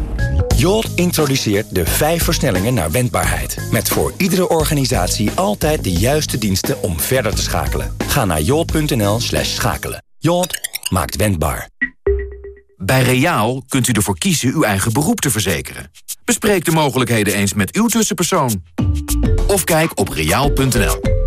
Speaker 25: Jolt introduceert de vijf versnellingen naar wendbaarheid. Met voor iedere organisatie altijd de juiste diensten om verder te schakelen. Ga naar jolt.nl slash schakelen. Jolt maakt wendbaar.
Speaker 21: Bij Reaal kunt u ervoor kiezen uw eigen beroep te verzekeren. Bespreek de mogelijkheden eens met uw tussenpersoon. Of kijk op reaal.nl.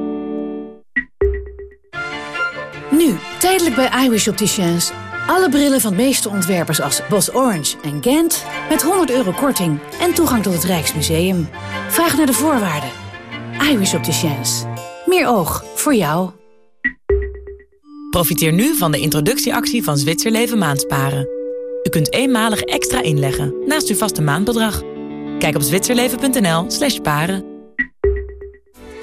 Speaker 12: Nu, tijdelijk bij iWish Opticians. Alle brillen van de meeste ontwerpers als Bos Orange en Gent... met 100 euro korting en toegang tot het Rijksmuseum. Vraag naar de voorwaarden. iWish Opticians. Meer oog voor jou.
Speaker 26: Profiteer nu van de introductieactie van Zwitserleven Maandsparen. U kunt eenmalig extra inleggen naast uw vaste maandbedrag. Kijk op zwitserleven.nl slash paren.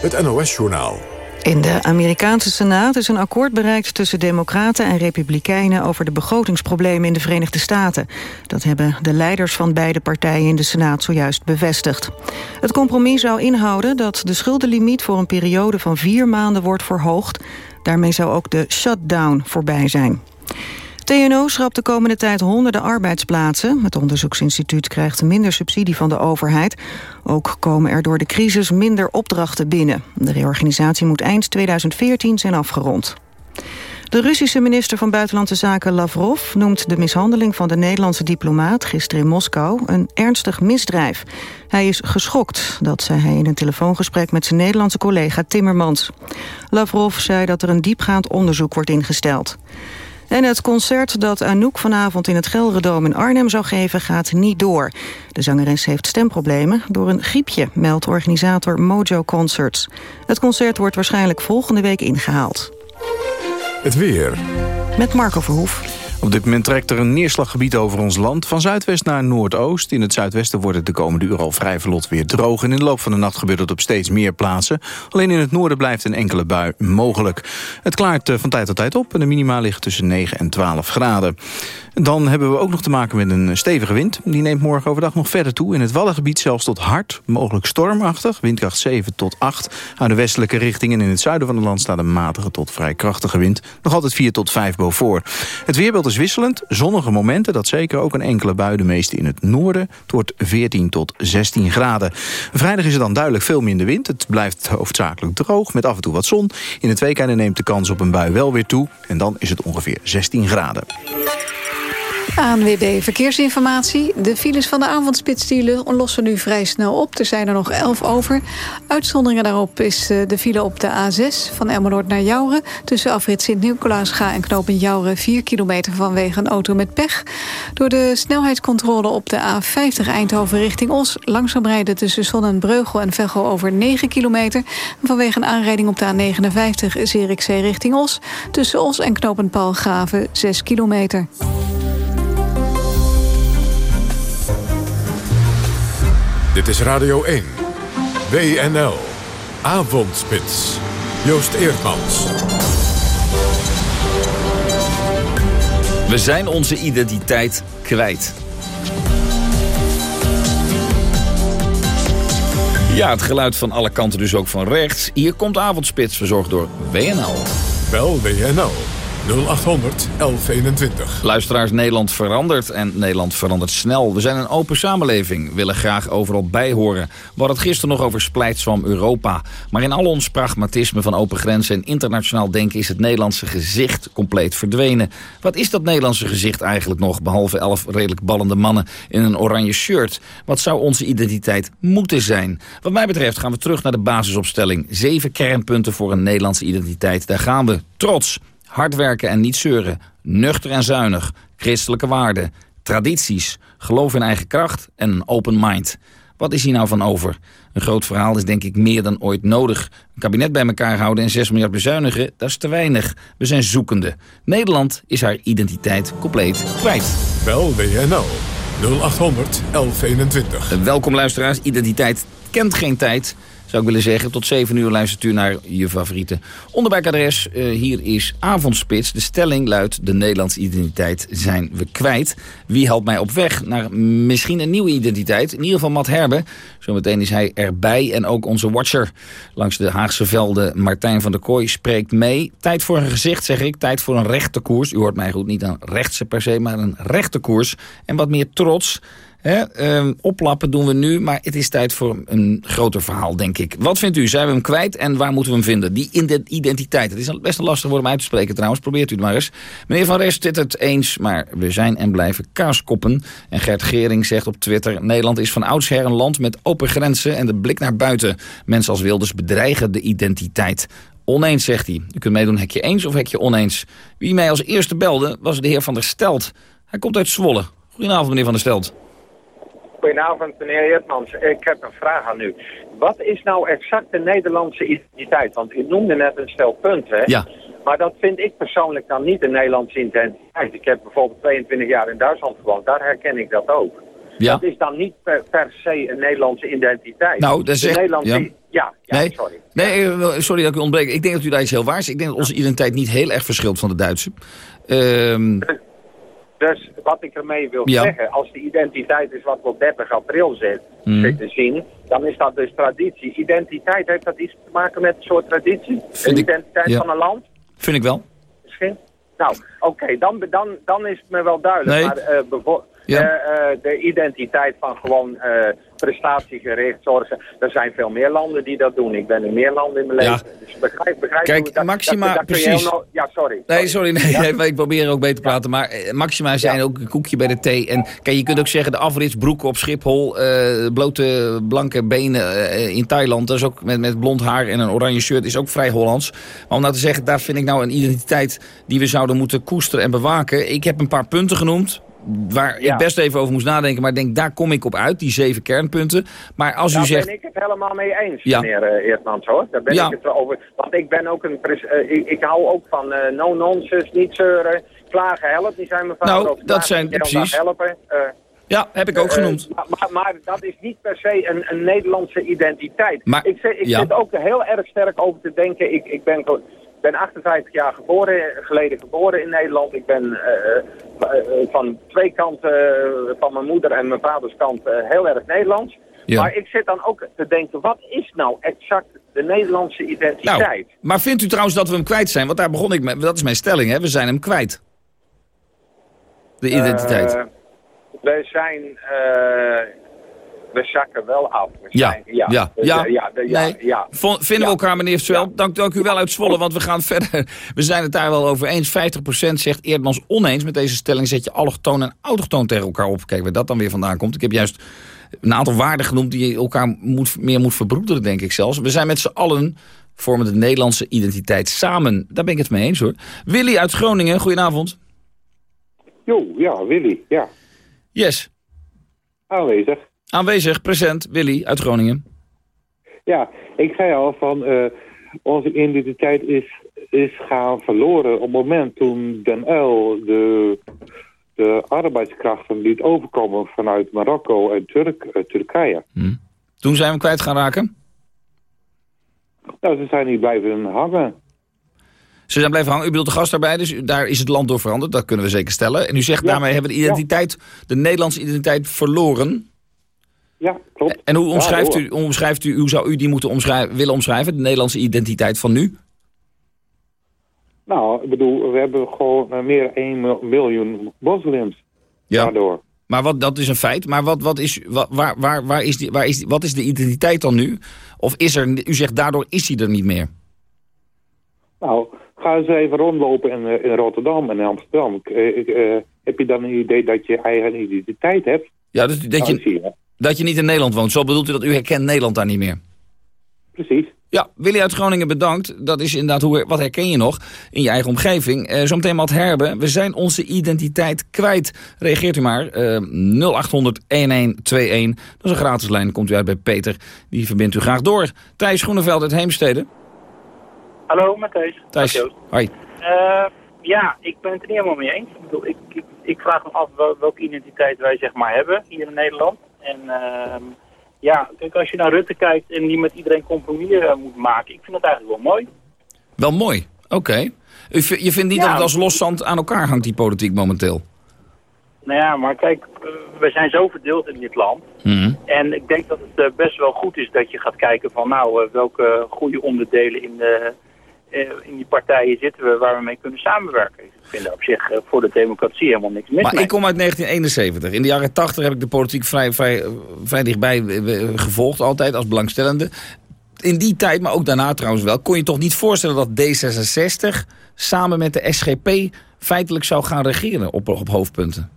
Speaker 1: het NOS-journaal.
Speaker 2: In de Amerikaanse Senaat is een akkoord bereikt tussen democraten en republikeinen over de begrotingsproblemen in de Verenigde Staten. Dat hebben de leiders van beide partijen in de Senaat zojuist bevestigd. Het compromis zou inhouden dat de schuldenlimiet voor een periode van vier maanden wordt verhoogd
Speaker 27: Daarmee zou ook de shutdown voorbij zijn. TNO schrapt de komende tijd honderden arbeidsplaatsen. Het onderzoeksinstituut krijgt minder subsidie van de overheid. Ook komen er door de crisis minder opdrachten binnen. De reorganisatie moet eind 2014 zijn afgerond. De Russische minister van Buitenlandse Zaken Lavrov noemt de mishandeling van de Nederlandse diplomaat gisteren in Moskou een ernstig misdrijf. Hij is geschokt, dat zei hij in een telefoongesprek met zijn Nederlandse collega Timmermans. Lavrov zei dat er een diepgaand onderzoek wordt ingesteld. En het concert dat Anouk vanavond in het Gelredome in Arnhem zou geven gaat niet door. De zangeres heeft stemproblemen door een griepje, meldt organisator Mojo Concerts. Het concert wordt waarschijnlijk volgende week ingehaald.
Speaker 1: Het weer.
Speaker 27: Met Marco Verhoef.
Speaker 28: Op dit moment trekt er een neerslaggebied over ons land. Van zuidwest naar noordoost. In het zuidwesten wordt het de komende uur al vrij vlot weer droog. En in de loop van de nacht gebeurt het op steeds meer plaatsen. Alleen in het noorden blijft een enkele bui mogelijk. Het klaart eh, van tijd tot tijd op en de minima ligt tussen 9 en 12 graden. Dan hebben we ook nog te maken met een stevige wind. Die neemt morgen overdag nog verder toe. In het Waddengebied zelfs tot hard, mogelijk stormachtig. Windkracht 7 tot 8 aan de westelijke richting. En in het zuiden van het land staat een matige tot vrij krachtige wind. Nog altijd 4 tot 5 boven. Het weerbeeld is wisselend. Zonnige momenten, dat zeker ook een enkele bui. De meeste in het noorden. Het wordt 14 tot 16 graden. Vrijdag is er dan duidelijk veel minder wind. Het blijft hoofdzakelijk droog met af en toe wat zon. In het weekende neemt de kans op een bui wel weer toe. En dan is het ongeveer 16 graden.
Speaker 7: ANWB Verkeersinformatie. De files van de avondspits lossen nu vrij snel op. Er zijn er nog 11 over. Uitzonderingen daarop is eh, de file op de A6 van Emmeloord naar Jouren. Tussen afrit Sint-Nicolaasga en knoop in Jouren 4 kilometer vanwege een auto met pech. Door de snelheidscontrole op de A50 Eindhoven richting Os. Langzaam rijden tussen Sonnenbreugel en Veghel over 9 kilometer. Vanwege een aanrijding op de A59 Zierikzee richting Os. Tussen Os en knooppunt Paalgraven 6 kilometer.
Speaker 1: Dit is Radio 1. WNL. Avondspits. Joost Eerdmans.
Speaker 20: We zijn onze identiteit kwijt. Ja, het geluid van alle kanten dus ook van rechts. Hier komt Avondspits, verzorgd door WNL.
Speaker 1: Bel WNL 0800 1121.
Speaker 20: Luisteraars, Nederland verandert en Nederland verandert snel. We zijn een open samenleving, willen graag overal bijhoren. We hadden het gisteren nog over splijtswam Europa. Maar in al ons pragmatisme van open grenzen en internationaal denken... is het Nederlandse gezicht compleet verdwenen. Wat is dat Nederlandse gezicht eigenlijk nog... behalve elf redelijk ballende mannen in een oranje shirt? Wat zou onze identiteit moeten zijn? Wat mij betreft gaan we terug naar de basisopstelling. Zeven kernpunten voor een Nederlandse identiteit. Daar gaan we. Trots. Hard werken en niet zeuren. Nuchter en zuinig. Christelijke waarden. Tradities. Geloof in eigen kracht en een open mind. Wat is hier nou van over? Een groot verhaal is denk ik meer dan ooit nodig. Een kabinet bij elkaar houden en 6 miljard bezuinigen, dat is te weinig. We zijn zoekende. Nederland is haar identiteit compleet kwijt.
Speaker 1: Bel WNL 0800 1121.
Speaker 20: Welkom luisteraars. Identiteit kent geen tijd zou ik willen zeggen. Tot 7 uur luistert u naar je favoriete onderwijkadres. Uh, hier is Avondspits. De stelling luidt, de Nederlandse identiteit zijn we kwijt. Wie helpt mij op weg naar misschien een nieuwe identiteit? In ieder geval Matt Herbe. Zometeen is hij erbij. En ook onze watcher langs de Haagse velden, Martijn van der Kooi, spreekt mee. Tijd voor een gezicht, zeg ik. Tijd voor een rechte koers. U hoort mij goed, niet een rechtse per se, maar een rechte koers. En wat meer trots... Ehm, oplappen doen we nu, maar het is tijd voor een groter verhaal, denk ik. Wat vindt u? Zijn we hem kwijt en waar moeten we hem vinden? Die identiteit. Het is best een lastig woord om uit te spreken trouwens. Probeert u het maar eens. Meneer Van Rest zit het eens, maar we zijn en blijven kaaskoppen. En Gert Gering zegt op Twitter... Nederland is van oudsher een land met open grenzen en de blik naar buiten. Mensen als Wilders bedreigen de identiteit. Oneens, zegt hij. U kunt meedoen hekje eens of hekje oneens. Wie mij als eerste belde was de heer Van der Stelt. Hij komt uit Zwolle. Goedenavond, meneer Van der Stelt.
Speaker 29: Goedenavond, meneer Eertmans. Ik heb een vraag aan u. Wat is nou exact de Nederlandse identiteit? Want u noemde net een stel punten.
Speaker 20: Ja.
Speaker 29: Maar dat vind ik persoonlijk dan niet een Nederlandse identiteit. Ik heb bijvoorbeeld 22 jaar in Duitsland gewoond. Daar herken ik dat ook.
Speaker 20: Ja.
Speaker 29: Dat is dan niet per, per se een Nederlandse identiteit.
Speaker 20: Nou, dat is echt...
Speaker 29: Nederlandse...
Speaker 20: Ja.
Speaker 29: Ja, ja,
Speaker 20: nee,
Speaker 29: sorry.
Speaker 20: Nee, eh, sorry dat ik u ontbreek. Ik denk dat u daar iets heel waars. Ik denk dat onze identiteit niet heel erg verschilt van de Duitse. Ehm
Speaker 29: dus wat ik ermee wil
Speaker 20: Ja.
Speaker 29: zeggen, als de identiteit is wat we op 30 april zit, zit te zien, dan is dat dus traditie. Identiteit, heeft dat iets te maken met een soort traditie?
Speaker 20: Vind
Speaker 29: de
Speaker 20: ik-
Speaker 29: identiteit
Speaker 20: ja.
Speaker 29: van een land?
Speaker 20: Vind ik wel.
Speaker 29: Misschien? Nou, oké, dan, dan, dan is het me wel duidelijk.
Speaker 20: Nee.
Speaker 29: Maar bevo-
Speaker 20: Ja.
Speaker 29: eh, eh, de identiteit van gewoon eh, prestatiegericht zorgen. Er zijn veel meer landen die dat doen. Ik ben in meer landen in mijn
Speaker 20: Ja.
Speaker 29: leven. Dus begrijp, begrijp
Speaker 20: Kijk,
Speaker 29: hoe dat,
Speaker 20: Maxima,
Speaker 29: dat, dat
Speaker 20: precies.
Speaker 29: no- ja, sorry.
Speaker 20: Nee, sorry, nee, ik probeer ook beter te praten. Maar eh, Maxima zijn ook een koekje bij de thee. En kijk, je kunt ook zeggen, de afritsbroeken op Schiphol... blote blanke benen in Thailand... dat is ook met, met blond haar en een oranje shirt... is ook vrij Hollands. Maar om nou te zeggen, daar vind ik nou een identiteit... die we zouden moeten koesteren en bewaken. Ik heb een paar punten genoemd... waar ik best even over moest nadenken... maar ik denk, daar kom ik op uit, die zeven kernpunten. Maar als u
Speaker 29: Daar
Speaker 20: zegt...
Speaker 29: ben ik het helemaal mee eens,
Speaker 20: Ja.
Speaker 29: meneer eh, Eertmans, hoor. Daar ben
Speaker 20: Ja.
Speaker 29: ik het over. Want ik ben ook een... eh, ik, ik hou ook van eh, no-nonsense, niet zeuren, klagen helpt. Die zijn mijn vader
Speaker 20: Nou, dat zijn- precies.
Speaker 29: helpen.
Speaker 20: Ja, heb ik ook genoemd.
Speaker 29: maar, maar, maar dat is niet per se een, een Nederlandse identiteit.
Speaker 20: Maar-
Speaker 29: ik zit, ik zit ook heel erg sterk over te denken. Ik, ik ben, ben 58 jaar geboren, geleden geboren in Nederland. Ik ben eh, eh, van twee kanten, eh, van mijn moeder en mijn vaders kant, eh, heel erg Nederlands.
Speaker 20: Ja.
Speaker 29: Maar ik zit dan ook te denken, wat is nou exact de Nederlandse identiteit?
Speaker 20: Nou, maar vindt u trouwens dat we hem kwijt zijn? Want daar begon ik met, dat is mijn stelling, hè? we zijn hem kwijt. De identiteit.
Speaker 29: Eh, we zijn, eh, we zakken wel af. We
Speaker 20: Ja,
Speaker 29: zijn, ja,
Speaker 20: ja, ja.
Speaker 29: eh, ja, ja,
Speaker 20: Nee.
Speaker 29: ja.
Speaker 20: Vo- Vinden we elkaar, meneer Zwel? Dank, dank u wel uit Zwolle, want we gaan verder. We zijn het daar wel over eens. 50% zegt Eerdmans oneens met deze stelling. Zet je allochtoon en autochtoon tegen elkaar op. Kijk waar dat dan weer vandaan komt. Ik heb juist een aantal waarden genoemd die je elkaar moet, meer moet verbroederen, denk ik zelfs. We zijn met z'n allen vormen de Nederlandse identiteit samen. Daar ben ik het mee eens, hoor. Willy uit Groningen, goedenavond.
Speaker 30: Jo, ja, Willy, ja.
Speaker 20: Yes.
Speaker 30: Aanwezig.
Speaker 20: Aanwezig, present, Willy uit Groningen.
Speaker 30: Ja, ik zei al van eh, onze identiteit is, is gaan verloren op het moment toen Den Uil de, de arbeidskrachten liet overkomen vanuit Marokko en Turk, eh, Turkije.
Speaker 20: Toen zijn we kwijt gaan raken.
Speaker 30: Nou, ze zijn hier blijven hangen.
Speaker 20: Ze zijn blijven hangen. U bedoelt de gastarbeiders. U- Daar is het land door veranderd. Dat kunnen we zeker stellen. En u zegt daarmee hebben we de identiteit, de Nederlandse identiteit verloren.
Speaker 30: Ja, klopt.
Speaker 20: En hoe omschrijft, u, hoe omschrijft u, hoe zou u die moeten omschrijven, willen omschrijven? De Nederlandse identiteit van nu?
Speaker 30: Nou, ik bedoel, we hebben gewoon eh, meer dan 1 mil- miljoen moslims.
Speaker 20: Ja.
Speaker 30: Daardoor.
Speaker 20: Maar wat, dat is een feit. Maar wat, wat is, wa- waar, waar, waar is die, waar is die, wat is de identiteit dan nu? Of is er, u zegt daardoor is hij er niet meer?
Speaker 30: Nou, ga eens even rondlopen in, eh, in Rotterdam en in Amsterdam. Eh, heb je dan een idee dat je eigen identiteit hebt?
Speaker 20: Ja, dus dat,
Speaker 30: Nou,
Speaker 20: je. Dat je niet in Nederland woont. Zo bedoelt u dat u herkent Nederland daar niet meer?
Speaker 30: Precies.
Speaker 20: Ja, Willy uit Groningen bedankt. Dat is inderdaad, hoe, wat herken je nog in je eigen omgeving? Eh zometeen Matt Herbe. We zijn onze identiteit kwijt. Reageert u maar. Eh 0800 1121. Dat is een gratis lijn. Komt u uit bij Peter. Die verbindt u graag door. Thijs Groeneveld uit Heemstede.
Speaker 31: Hallo, met Thijs.
Speaker 20: Thijs, hoi.
Speaker 31: Eh, ja, ik ben het er niet helemaal mee eens. Ik, bedoel, ik, ik, ik vraag me af wel- welke identiteit wij zeg maar hebben hier in Nederland. En ehm, ja, kijk, als je naar Rutte kijkt en die met iedereen compromissen eh, moet maken, ik vind dat eigenlijk wel mooi.
Speaker 20: Wel mooi. Oké. V- Je vindt niet
Speaker 31: Ja.
Speaker 20: dat het als loszand aan elkaar hangt, die politiek momenteel?
Speaker 31: Nou ja, maar kijk, eh, we zijn zo verdeeld in dit land.
Speaker 20: Mhm.
Speaker 31: En ik denk dat het eh, best wel goed is dat je gaat kijken van nou, welke goede onderdelen in, de, in die partijen zitten we waar we mee kunnen samenwerken. Ik vind er op zich eh, voor de democratie helemaal niks mis
Speaker 20: Maar
Speaker 31: mee.
Speaker 20: ik kom uit 1971. In de jaren 80 heb ik de politiek vrij, vrij, eh, vrij dichtbij eh, eh, gevolgd, altijd als belangstellende. In die tijd, maar ook daarna trouwens wel, kon je toch niet voorstellen dat D66 samen met de SGP feitelijk zou gaan regeren op, op hoofdpunten.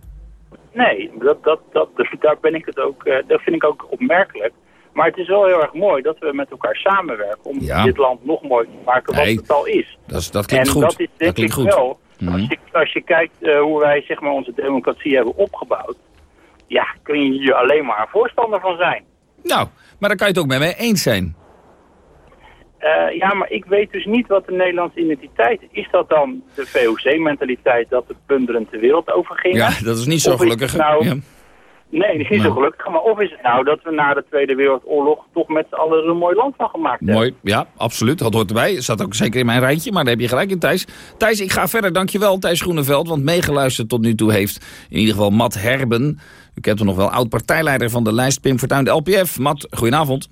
Speaker 31: Nee, dat, dat, dat, daar ben ik het ook, eh, dat vind ik ook opmerkelijk. Maar het is wel heel erg mooi dat we met elkaar samenwerken om
Speaker 20: Ja.
Speaker 31: dit land nog mooier te maken wat
Speaker 20: Nee,
Speaker 31: het al is.
Speaker 20: Dat, is, dat klinkt
Speaker 31: en
Speaker 20: goed.
Speaker 31: dat is denk
Speaker 20: klinkt
Speaker 31: ik
Speaker 20: goed.
Speaker 31: wel,
Speaker 20: Mhm.
Speaker 31: als, je, als je kijkt eh, hoe wij zeg maar, onze democratie hebben opgebouwd, ja, kun je hier alleen maar een voorstander van zijn.
Speaker 20: Nou, maar daar kan je het ook met mij eens zijn.
Speaker 31: Eh, ja, maar ik weet dus niet wat de Nederlandse identiteit is. Is dat dan de VOC-mentaliteit dat de plunderen de wereld overgingen?
Speaker 20: Ja, dat is niet zo
Speaker 31: Of
Speaker 20: gelukkig.
Speaker 31: nou-
Speaker 20: Ja.
Speaker 31: Nee, dat is niet zo gelukkig. Maar of is het nou dat we na de Tweede Wereldoorlog toch met z'n allen er een mooi land van gemaakt hebben?
Speaker 20: Mooi, ja, absoluut. Dat hoort erbij. Zat ook zeker in mijn rijtje, maar daar heb je gelijk in, Thijs. Thijs, ik ga verder. Dankjewel, Thijs Groeneveld. Want meegeluisterd tot nu toe heeft in ieder geval Matt Herben. U kent hem nog wel, oud-partijleider van de lijst Pim Fortuyn, de LPF. Matt, goedenavond.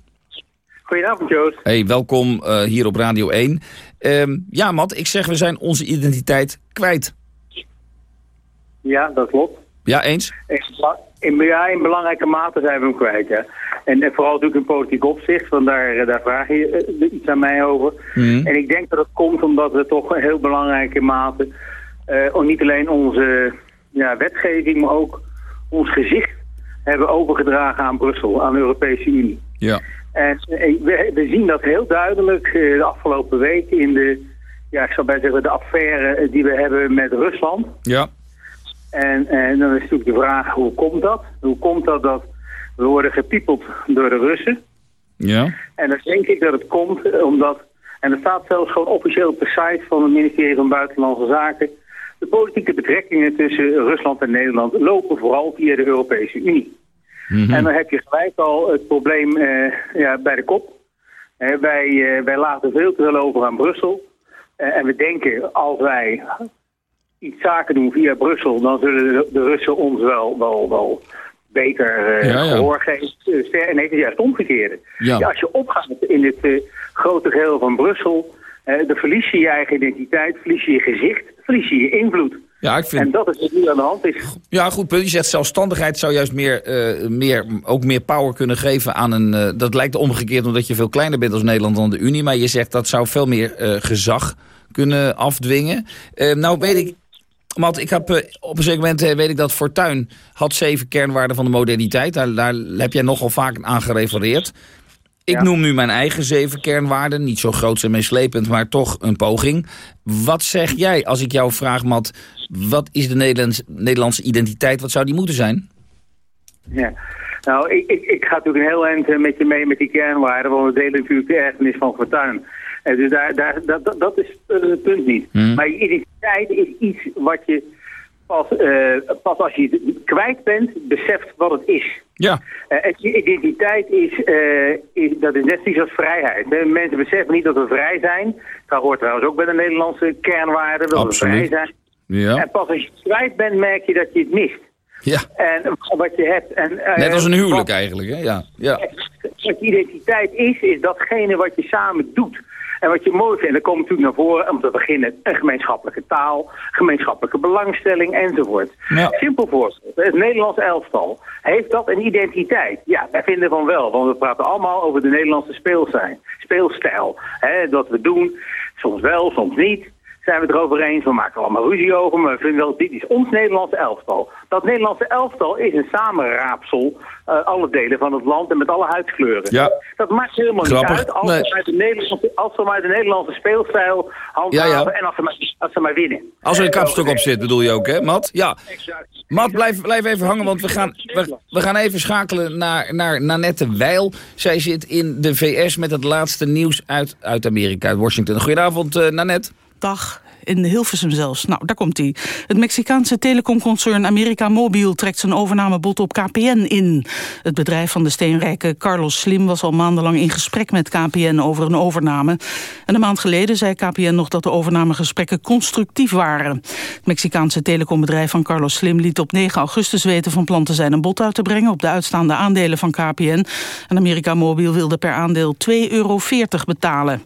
Speaker 32: Goedenavond, Joost.
Speaker 20: Hey, welkom uh, hier op Radio 1. Uh, ja, Matt, ik zeg we zijn onze identiteit kwijt.
Speaker 32: Ja, dat klopt.
Speaker 20: Ja, eens?
Speaker 32: In, ja, in belangrijke mate zijn we hem kwijt, ja. En, en vooral natuurlijk in politiek opzicht, want daar, daar vraag je uh, iets aan mij over.
Speaker 20: Mhm.
Speaker 32: En ik denk dat het komt omdat we toch een heel belangrijke mate... Uh, niet alleen onze ja, wetgeving, maar ook ons gezicht hebben overgedragen aan Brussel, aan de Europese Unie.
Speaker 20: Ja.
Speaker 32: En we, we zien dat heel duidelijk uh, de afgelopen weken in de, ja, ik zou bij zeggen, de affaire die we hebben met Rusland.
Speaker 20: Ja.
Speaker 32: En, en dan is natuurlijk de vraag, hoe komt dat? Hoe komt dat dat we worden gepiepeld door de Russen?
Speaker 20: Ja.
Speaker 32: En dan denk ik dat het komt omdat, en er staat zelfs gewoon officieel op de site van het ministerie van Buitenlandse Zaken, de politieke betrekkingen tussen Rusland en Nederland lopen vooral via de Europese Unie.
Speaker 20: Mhm.
Speaker 32: En dan heb je gelijk al het probleem uh, ja, bij de kop. Wij, uh, wij laten veel te veel over aan Brussel. en we denken, als wij iets zaken doen via Brussel, dan zullen de, de Russen ons wel, wel, wel beter
Speaker 20: Ja, ja.
Speaker 32: gehoor geven. en het is juist omgekeerde.
Speaker 20: Ja.
Speaker 32: als je opgaat in het grote geheel van Brussel, dan verlies je je eigen identiteit, verlies je je gezicht, verlies je je invloed.
Speaker 20: Ja, ik vind...
Speaker 32: En dat is wat nu aan de hand is.
Speaker 20: Ja, goed punt. Je zegt zelfstandigheid zou juist meer, eh, meer, ook meer power kunnen geven aan een... eh, dat lijkt omgekeerd omdat je veel kleiner bent als Nederland dan de Unie. Maar je zegt dat zou veel meer eh, gezag kunnen afdwingen. Eh, nou weet ik... Matt, ik heb, eh, op een zeker moment eh, weet ik dat Fortuin had zeven kernwaarden van de moderniteit. Daar, daar heb jij nogal vaak aan gerefereerd. Ik noem nu mijn eigen zeven kernwaarden. Niet zo groot en meeslepend, maar toch een poging. Wat zeg jij als ik jou vraag, Matt... wat is de Nederlands, Nederlandse identiteit? Wat zou die moeten zijn?
Speaker 32: Ja. Nou, ik, ik, ik ga natuurlijk een heel eind eh, met je mee met die kernwaarden... want we delen natuurlijk de erfenis van Fortuin. En dus daar, daar, dat, dat is het punt niet.
Speaker 20: Hmm.
Speaker 32: Maar je identiteit is iets wat je pas, uh, pas als je het kwijt bent, beseft wat het is.
Speaker 20: Ja.
Speaker 32: Uh, je identiteit is, uh, is, dat is net iets als vrijheid. Mensen beseffen niet dat we vrij zijn. Dat hoort trouwens ook bij de Nederlandse kernwaarden, dat
Speaker 20: Absoluut.
Speaker 32: we vrij zijn.
Speaker 20: Ja.
Speaker 32: En pas als je het kwijt bent, merk je dat je het mist.
Speaker 20: Ja.
Speaker 32: En wat je hebt. En, uh,
Speaker 20: Net als een huwelijk
Speaker 32: wat,
Speaker 20: eigenlijk, hè? Ja. ja.
Speaker 32: Wat identiteit is, is datgene wat je samen doet. En wat je mooi vindt, dan komt natuurlijk naar voren, om te beginnen, een gemeenschappelijke taal, gemeenschappelijke belangstelling enzovoort.
Speaker 20: Ja.
Speaker 32: Simpel voorbeeld, het Nederlands elftal, heeft dat een identiteit? Ja, wij vinden van wel, want we praten allemaal over de Nederlandse speelstijl. speelstijl. Hè, dat we doen, soms wel, soms niet zijn we het erover eens. We maken allemaal ruzie over, maar we vinden wel, dit is ons Nederlandse elftal. Dat Nederlandse elftal is een samenraapsel, uh, alle delen van het land en met alle huidskleuren.
Speaker 20: Ja.
Speaker 32: Dat maakt helemaal
Speaker 20: Grappig.
Speaker 32: niet uit als,
Speaker 20: Nee.
Speaker 32: we uit de Nederlandse, als we de Nederlandse speelstijl handhaven
Speaker 20: Ja, ja.
Speaker 32: en als ze, maar, als ze maar winnen.
Speaker 20: Als er een kapstok op zit, bedoel je ook, hè, Matt? Ja. Matt, blijf, blijf even hangen, want we gaan, we, we gaan even schakelen naar, naar Nanette Weil. Zij zit in de VS met het laatste nieuws uit, uit Amerika, uit Washington. Goedenavond, uh, Nanette.
Speaker 33: Dag in Hilversum zelfs. Nou, daar komt hij. Het Mexicaanse telecomconcern America Mobil trekt zijn overnamebod op KPN in. Het bedrijf van de steenrijke Carlos Slim was al maandenlang in gesprek met KPN over een overname. En een maand geleden zei KPN nog dat de overnamegesprekken constructief waren. Het Mexicaanse telecombedrijf van Carlos Slim liet op 9 augustus weten van plan te zijn een bod uit te brengen op de uitstaande aandelen van KPN. En America Mobil wilde per aandeel 2,40 euro betalen.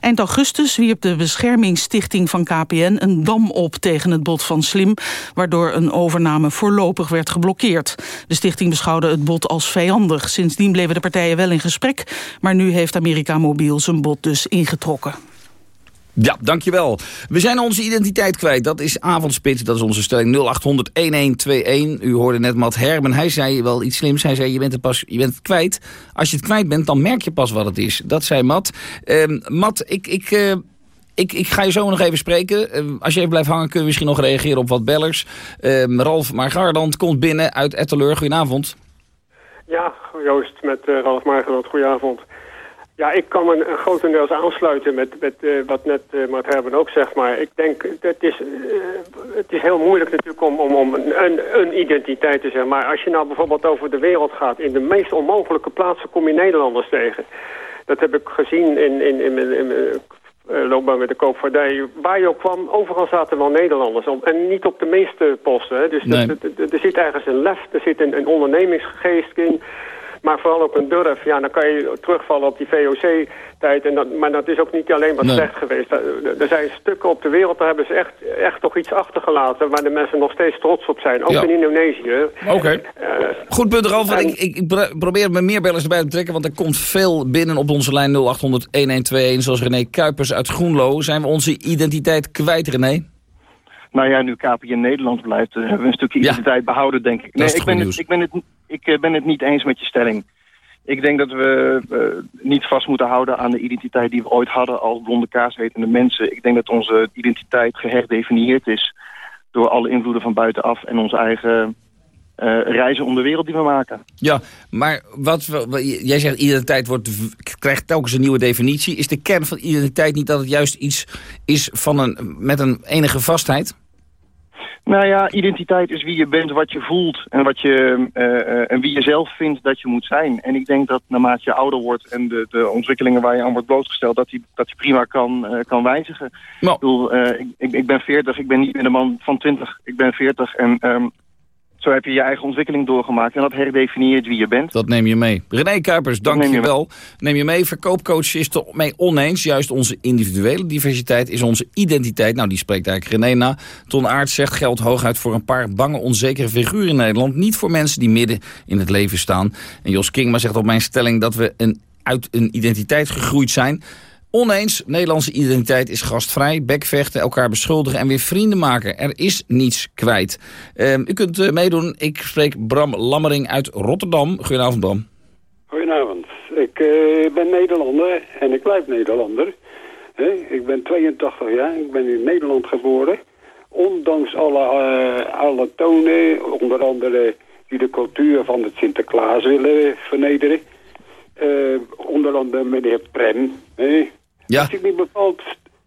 Speaker 33: Eind augustus wierp de beschermingsstichting van KPN een dam op tegen het bod van Slim, waardoor een overname voorlopig werd geblokkeerd. De stichting beschouwde het bod als vijandig. Sindsdien bleven de partijen wel in gesprek, maar nu heeft America Mobiel zijn bod dus ingetrokken.
Speaker 20: Ja, dankjewel. We zijn onze identiteit kwijt. Dat is avondspits, dat is onze stelling 0800-1121. U hoorde net Matt Herben, hij zei wel iets slims. Hij zei, je bent, het pas, je bent kwijt. Als je het kwijt bent, dan merk je pas wat het is. Dat zei Matt. Uh, Matt, ik... ik uh, ik, ik, ga je zo nog even spreken. Uh, als je even blijft hangen, kun je misschien nog reageren op wat bellers. Uh, Ralf Margardant komt binnen uit Etteleur. Goedenavond.
Speaker 34: Ja, Joost met uh, Ralf Margardant. Goedenavond. Ja, ik kan me grotendeels aansluiten met, met uh, wat net uh, Mart Herben ook zegt. Maar ik denk, het is, het is heel moeilijk natuurlijk om, om, om een, een identiteit te zeggen. Maar als je nou bijvoorbeeld over de wereld gaat, in de meest onmogelijke plaatsen kom je Nederlanders tegen. Dat heb ik gezien in, in, in, in uh, loopbaan met de koopvaardij. Waar je ook kwam, overal zaten wel Nederlanders. Op, en niet op de meeste posten. Hè. Dus
Speaker 20: Nee.
Speaker 34: er zit ergens een lef, er zit een, een ondernemingsgeest in. Maar vooral op een durf, ja, dan kan je terugvallen op die En dat, maar dat is ook niet alleen
Speaker 20: Nee.
Speaker 34: slecht geweest. Er- zijn stukken op de wereld, daar hebben ze echt, echt toch iets achtergelaten... waar de mensen nog steeds trots op zijn. Ook
Speaker 20: Ja.
Speaker 34: in Indonesië.
Speaker 20: Oké.
Speaker 34: Eh,
Speaker 20: Goed punt, Ralf. want Ik, ik, ik pro- probeer me meer bellers erbij te trekken, want er komt veel binnen op onze lijn 0800-1121. Zoals René Kuipers uit Groenlo. Zijn we onze identiteit kwijt, René?
Speaker 35: Nou ja, nu KPN in Nederland blijft, eh, hebben we een stukje identiteit behouden, denk ik.
Speaker 20: Dat is
Speaker 35: ik, ben
Speaker 20: goed
Speaker 35: het, ik, ben het, ik eh, ben het niet eens met je stelling. Ik denk dat we eh, niet vast moeten houden aan de identiteit die we ooit hadden als blonde kaaswetende mensen. Ik denk dat onze identiteit geherdefinieerd is door alle invloeden van buitenaf en onze eigen eh, reizen om de wereld die we maken.
Speaker 20: Ja, maar wat, we- jij zegt identiteit wordt, krijgt telkens een nieuwe definitie. Is de kern van identiteit niet dat het juist iets is van een, met een enige vastheid?
Speaker 35: Nou ja, identiteit is wie je bent, wat je voelt en, wat je, eh, eh, en wie je zelf vindt dat je moet zijn. En ik denk dat naarmate je ouder wordt en de, de ontwikkelingen waar je aan wordt blootgesteld, dat die, dat die prima kan, eh, kan wijzigen. Ik, bedoel, ik, ik, ik ben 40, ik ben niet meer de man van 20, ik ben 40 en ehm, zo heb je je eigen ontwikkeling doorgemaakt en dat herdefinieert wie je bent.
Speaker 20: Dat neem je mee. René Kuipers, dank
Speaker 35: neem
Speaker 20: je wel. Neem je mee. Verkoopcoach is het mee oneens. Juist onze individuele diversiteit is onze identiteit. Nou, die spreekt eigenlijk René na. Ton Aert zegt geld hooguit voor een paar bange, onzekere figuren in Nederland. Niet voor mensen die midden in het leven staan. En Jos Kingma zegt op mijn stelling dat we een, uit een identiteit gegroeid zijn. Oneens, Nederlandse identiteit is gastvrij, bekvechten, elkaar beschuldigen en weer vrienden maken. Er is niets kwijt. Ehm, u kunt eh, meedoen. Ik spreek Bram Lammering uit Rotterdam. Goedenavond, Bram.
Speaker 36: Goedenavond. Ik eh, ben Nederlander en ik blijf Nederlander. Ik ben 82 jaar, ik ben in Nederland geboren. Ondanks alle, eh, alle tonen, onder andere die de cultuur van het Sinterklaas willen vernederen. Onder andere meneer Prem. Hè.
Speaker 20: Ja.
Speaker 36: Als, het niet bevalt,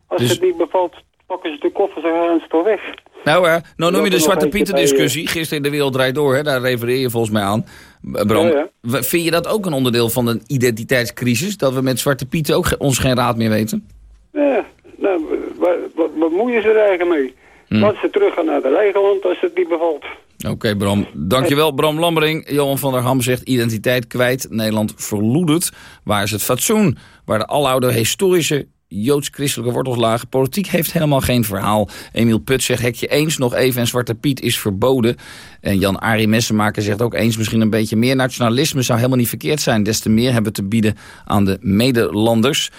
Speaker 36: als
Speaker 20: Dus-
Speaker 36: het niet bevalt, pakken ze de koffers en gaan ze toch weg.
Speaker 20: Nou, eh, nou noem je de Zwarte
Speaker 36: eentje
Speaker 20: Pieten
Speaker 36: bij,
Speaker 20: discussie. Gisteren in de Wereld Draait Door, hè, daar refereer je volgens mij aan. Bram,
Speaker 36: Ja, ja.
Speaker 20: w- vind je dat ook een onderdeel van een identiteitscrisis? Dat we met Zwarte Pieten ook ons geen raad meer weten?
Speaker 36: Ja, nou, wat, wat, wat moeien ze er eigenlijk mee?
Speaker 20: Hm.
Speaker 36: Laat ze terug gaan naar de Legerland als het niet bevalt.
Speaker 20: Oké, Bram. Dankjewel, Bram Lammering. Johan van der Ham zegt identiteit kwijt. Nederland verloedert. Waar is het fatsoen? Waar de aloude historische joods-christelijke wortels lagen. Politiek heeft helemaal geen verhaal. Emiel Put zegt hekje eens nog even en Zwarte Piet is verboden. En Jan-Arie Messenmaker zegt ook eens misschien een beetje meer. Nationalisme zou helemaal niet verkeerd zijn. Des te meer hebben te bieden aan de Nederlanders.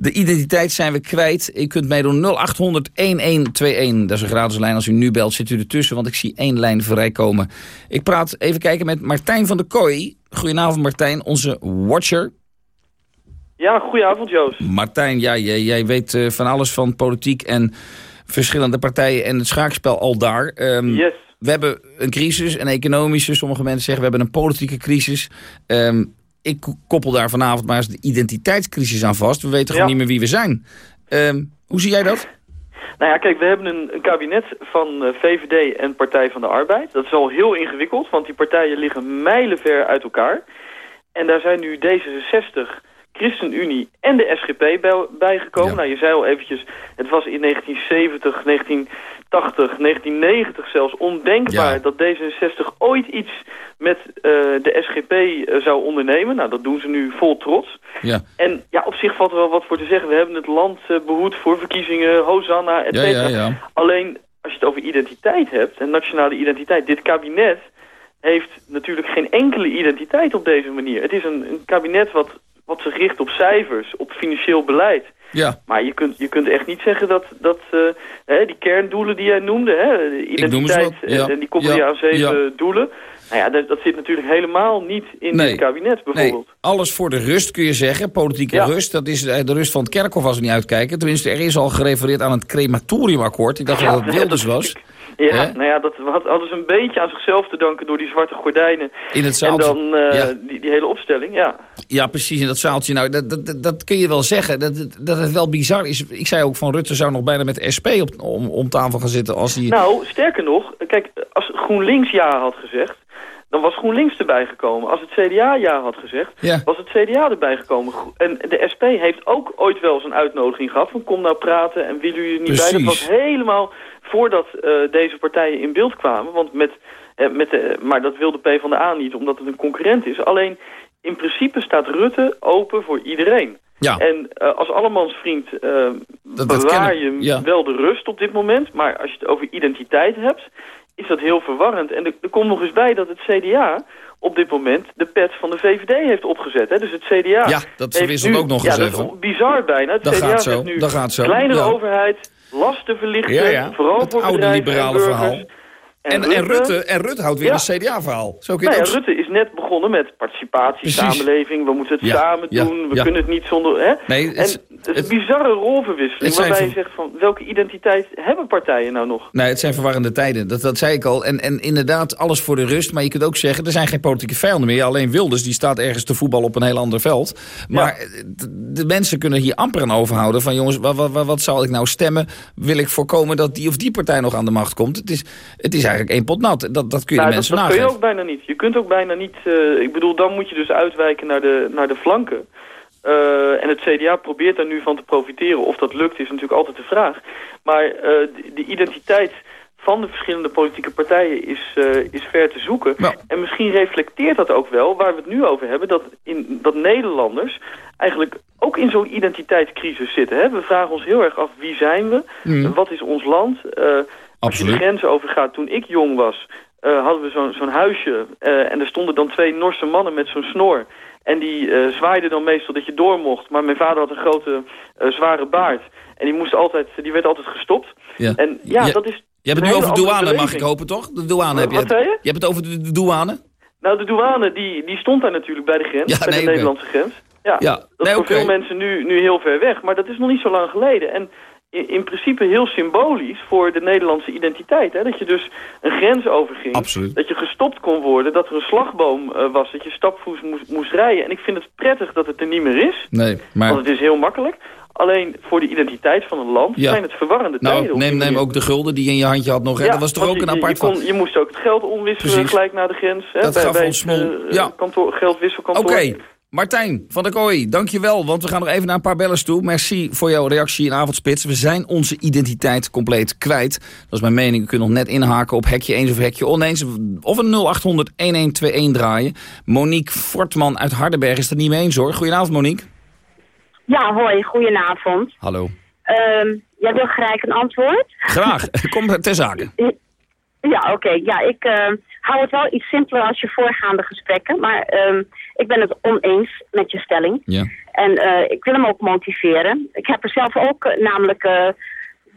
Speaker 20: De identiteit zijn we kwijt. U kunt meedoen 0800 1121. Dat is een gratis lijn. Als u nu belt, zit u ertussen, want ik zie één lijn vrijkomen. Ik praat even kijken met Martijn van der Kooi. Goedenavond Martijn, onze watcher.
Speaker 37: Ja, goedenavond Joost.
Speaker 20: Martijn, ja, jij, jij weet eh, van alles van politiek en verschillende partijen en het schaakspel al daar. Ehm,
Speaker 37: Yes.
Speaker 20: We hebben een crisis, een economische. Sommige mensen zeggen we hebben een politieke crisis. Ehm, ik koppel daar vanavond maar eens de identiteitscrisis aan vast. We weten gewoon
Speaker 37: Ja.
Speaker 20: niet meer wie we zijn. Ehm, hoe zie jij dat?
Speaker 37: Nou ja, kijk, we hebben een, een kabinet van eh, VVD en Partij van de Arbeid. Dat is al heel ingewikkeld, want die partijen liggen mijlenver uit elkaar. En daar zijn nu D66, ChristenUnie en de SGP bij, bijgekomen. Nou, je zei al eventjes, het was in 1970, 1980, 1990 zelfs ondenkbaar dat D66 ooit iets met eh, de SGP eh, zou ondernemen. Nou, dat doen ze nu vol trots.
Speaker 20: Ja.
Speaker 37: En ja, op zich valt er wel wat voor te zeggen. We hebben het land eh, behoed voor verkiezingen, Hosanna, et cetera.
Speaker 20: ja.
Speaker 37: Alleen, als je het over identiteit hebt, en nationale identiteit... dit kabinet heeft natuurlijk geen enkele identiteit op deze manier. Het is een, een kabinet wat, wat zich richt op cijfers, op financieel beleid.
Speaker 20: Ja.
Speaker 37: Maar je kunt, je kunt echt niet zeggen dat, dat eh, hè, die kerndoelen die jij noemde... Hè, de identiteit,
Speaker 20: ja.
Speaker 37: en die koppel aan zeven doelen... Nou ja, dat, dat zit natuurlijk helemaal niet in
Speaker 20: Nee.
Speaker 37: dit kabinet bijvoorbeeld.
Speaker 20: Nee, alles voor de rust kun je zeggen. Politieke
Speaker 37: Ja.
Speaker 20: rust, dat is eh, de rust van het kerkhof als we niet uitkijken. Tenminste, er is al gerefereerd aan het crematoriumakkoord. Ik dacht
Speaker 37: Ja,
Speaker 20: dat het Wilders was.
Speaker 37: Ja, nou ja, dat had- hadden ze een beetje aan zichzelf te danken door die zwarte gordijnen.
Speaker 20: In het
Speaker 37: En
Speaker 20: zaaltje.
Speaker 37: dan eh,
Speaker 20: Ja.
Speaker 37: die, die hele opstelling, ja.
Speaker 20: Ja, precies, in dat zaaltje. Nou, dat, dat, dat, kun je wel zeggen. Dat, dat- het wel bizar is. Ik zei ook van Rutte zou nog bijna met de SP op, om, om tafel gaan zitten als hij...
Speaker 37: Nou, sterker nog, kijk, als GroenLinks ja had gezegd, dan was GroenLinks erbij gekomen. Als het CDA ja had gezegd,
Speaker 20: Ja.
Speaker 37: was het CDA erbij gekomen. En de SP heeft ook ooit wel eens een uitnodiging gehad van kom nou praten en willen jullie er niet bij. Dat was helemaal voordat eh, deze partijen in beeld kwamen. Want met, eh, met de, maar dat wilde PvdA niet, omdat het een concurrent is. Alleen, in principe staat Rutte open voor iedereen.
Speaker 20: Ja.
Speaker 37: En uh, als allemansvriend uh, bewaar je wel de rust op dit moment. Maar als je het over identiteit hebt, is dat heel verwarrend. En er, er komt nog eens bij dat het CDA op dit moment de pet van de VVD heeft opgezet. Hè? Dus het CDA...
Speaker 20: Ja, dat verwisselt ook nog eens
Speaker 37: ja,
Speaker 20: even.
Speaker 37: Dat is bizar bijna. Het
Speaker 20: dat
Speaker 37: CDA
Speaker 20: gaat zo,
Speaker 37: nu
Speaker 20: dat gaat zo.
Speaker 37: kleinere
Speaker 20: ja.
Speaker 37: overheid, lasten verlichten,
Speaker 20: ja, ja.
Speaker 37: vooral
Speaker 20: het
Speaker 37: voor
Speaker 20: oude liberale verhaal.
Speaker 37: En,
Speaker 20: en, Rutte, en, Rutte, en Rutte houdt weer
Speaker 37: ja.
Speaker 20: een CDA-verhaal. Zo kun
Speaker 37: nou ja,
Speaker 20: ook...
Speaker 37: Rutte is net begonnen met participatie,
Speaker 20: Precies.
Speaker 37: samenleving. We moeten het
Speaker 20: Ja,
Speaker 37: samen doen. We kunnen het niet zonder... Hè?
Speaker 20: Nee, het,
Speaker 37: en het is een bizarre rolverwisseling waarbij je zegt van welke identiteit hebben partijen nou nog?
Speaker 20: Nee, het zijn verwarrende tijden. Dat, dat zei ik al. En, en inderdaad, alles voor de rust. Maar je kunt ook zeggen, er zijn geen politieke vijanden meer. Alleen Wilders, die staat ergens te voetballen op een heel ander veld. Maar de, de mensen kunnen hier amper aan overhouden. Van jongens, wat, wat, wat zal ik nou stemmen? Wil ik voorkomen dat die of die partij nog aan de macht komt? Het is, het is eigenlijk één pot nat. Dat, dat kun je
Speaker 37: Nou,
Speaker 20: de mensen
Speaker 37: dat, dat kun je ook bijna niet. Je kunt ook bijna niet... eh, ik bedoel, dan moet je dus uitwijken naar de, naar de flanken. Eh, en het CDA probeert daar nu van te profiteren. Of dat lukt is natuurlijk altijd de vraag. Maar eh, de, de identiteit van de verschillende politieke partijen is, eh, is ver te zoeken. En misschien reflecteert dat ook wel, waar we het nu over hebben... dat, in, dat Nederlanders eigenlijk ook in zo'n identiteitscrisis zitten. Hè? We vragen ons heel erg af, wie zijn we?
Speaker 20: Mm.
Speaker 37: Wat is ons land? Als je de grens overgaat, toen ik jong was... hadden we zo'n zo'n huisje en er stonden dan twee Norse mannen met zo'n snor... En die eh, zwaaiden dan meestal dat je door mocht. Maar mijn vader had een grote, eh, zware baard. En die, moest altijd, die werd altijd gestopt.
Speaker 20: Ja.
Speaker 37: En ja,
Speaker 20: Je-
Speaker 37: dat is...
Speaker 20: Je hebt het nu over
Speaker 37: andere
Speaker 20: douane, mag ik hopen, toch? De douane heb je
Speaker 37: Wat zei je?
Speaker 20: Je hebt het over de, de douane?
Speaker 37: Nou, de douane, die, die stond daar natuurlijk bij de grens.
Speaker 20: Ja,
Speaker 37: bij
Speaker 20: nee,
Speaker 37: de. Nederlandse grens. Ja,
Speaker 20: Ja,
Speaker 37: dat is
Speaker 20: nee,
Speaker 37: voor veel mensen nu, nu heel ver weg. Maar dat is nog niet zo lang geleden. En in, in principe heel symbolisch voor de Nederlandse identiteit. Hè? Dat je dus een grens overging.
Speaker 20: Absoluut.
Speaker 37: Dat je gestopt kon worden. Dat er een slagboom eh, was. Dat je stapvoets moest, moest rijden. En ik vind het prettig dat het er niet meer is.
Speaker 20: Nee, maar...
Speaker 37: Want het is heel makkelijk. Alleen voor de identiteit van een land
Speaker 20: Ja.
Speaker 37: zijn het verwarrende tijden.
Speaker 20: Nou,
Speaker 37: op
Speaker 20: neem, neem ook de gulden die je in je handje had nog. Hè?
Speaker 37: Ja,
Speaker 20: dat was toch ook een
Speaker 37: je- je,
Speaker 20: apart
Speaker 37: je, kon, je moest ook het geld omwisselen
Speaker 20: Precies.
Speaker 37: gelijk naar de grens. Hè,
Speaker 20: Dat
Speaker 37: bij,
Speaker 20: gaf
Speaker 37: bij
Speaker 20: ons
Speaker 37: het, eh,
Speaker 20: Ja.
Speaker 37: kantoor, geldwisselkantoor.
Speaker 20: Oké, Martijn van der Kooi, dankjewel. Want we gaan nog even naar een paar bellers toe. Merci voor jouw reactie in Avondspits. We zijn onze identiteit compleet kwijt. Dat is mijn mening. U kunt nog net inhaken op hekje eens of hekje oneens. Of een 0800-1121 draaien. Monique Fortman uit Hardenberg is het niet mee eens hoor. Goedenavond Monique.
Speaker 38: Ja, hoi, goedenavond.
Speaker 20: Hallo.
Speaker 38: Ehm jij wil gelijk een antwoord?
Speaker 20: Graag, kom ter zake.
Speaker 38: Ja, oké. Ja, ik ehm, hou het wel iets simpeler als je voorgaande gesprekken. Maar ehm, ik ben het oneens met je stelling.
Speaker 20: Ja.
Speaker 38: En eh, ik wil hem ook motiveren. Ik heb er zelf ook eh, namelijk eh,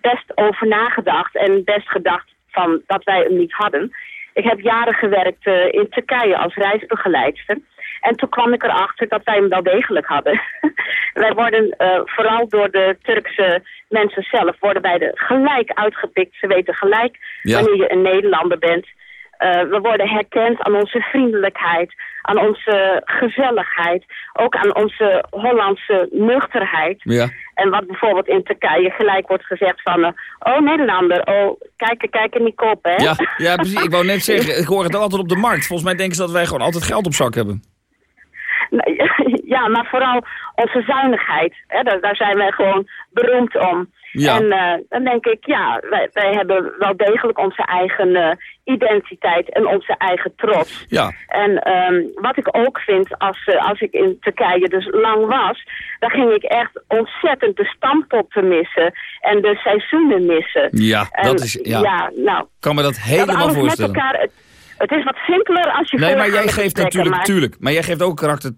Speaker 38: best over nagedacht. En best gedacht van dat wij hem niet hadden. Ik heb jaren gewerkt in Turkije als reisbegeleidster. En toen kwam ik erachter dat wij hem wel degelijk hadden. wij worden, vooral door de Turkse mensen zelf, worden wij er gelijk uitgepikt. Ze weten gelijk
Speaker 39: Ja.
Speaker 38: wanneer je een Nederlander bent. Eh, we worden herkend aan onze vriendelijkheid, aan onze gezelligheid, ook aan onze Hollandse nuchterheid.
Speaker 20: Ja.
Speaker 38: En wat bijvoorbeeld in Turkije gelijk wordt gezegd van... eh, oh, Nederlander, oh, kijk, kijk er niet op, hè?
Speaker 20: Ja, ja, precies. Ik wou net zeggen, ik hoor het altijd op de markt. Volgens mij denken ze dat wij gewoon altijd geld op zak hebben.
Speaker 38: Ja, maar vooral onze zuinigheid. Hè, daar, daar zijn wij gewoon beroemd om.
Speaker 20: Ja.
Speaker 38: En eh, dan denk ik, ja, wij, wij hebben wel degelijk onze eigen eh, identiteit en onze eigen trots.
Speaker 20: Ja.
Speaker 38: En ehm, wat ik ook vind, als, eh, als ik in Turkije dus lang was, dan ging ik echt ontzettend de stampotten missen en de seizoenen missen.
Speaker 20: Ja,
Speaker 38: En
Speaker 20: dat is... Ja.
Speaker 38: nou,
Speaker 20: kan me dat
Speaker 38: dat
Speaker 20: helemaal
Speaker 38: alles
Speaker 20: voorstellen.
Speaker 38: Met elkaar, het, het is wat simpeler als je
Speaker 20: Nee, maar jij geeft natuurlijk, tuurlijk, maar jij geeft ook karakter,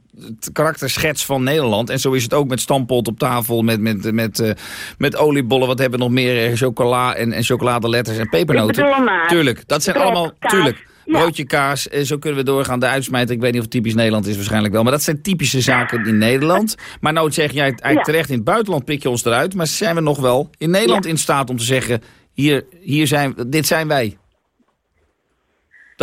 Speaker 20: karakterschets van Nederland. En zo is het ook met stampot op tafel, met, met, met, eh, met oliebollen. Wat hebben we nog meer? Eh, Chocola en, en chocoladeletters en pepernoten.
Speaker 38: Ik maar.
Speaker 20: Tuurlijk, dat zijn allemaal,
Speaker 38: kaas,
Speaker 20: tuurlijk. Broodje kaas, eh, zo kunnen we doorgaan. De uitsmijter, ik weet niet of het typisch Nederland is, waarschijnlijk wel. Maar dat zijn typische zaken in Nederland. Maar nou zeg jij eigenlijk
Speaker 38: Ja.
Speaker 20: terecht, in het buitenland pik je ons eruit. Maar zijn we nog wel in Nederland in staat om te zeggen... Hier, hier zijn, dit zijn wij.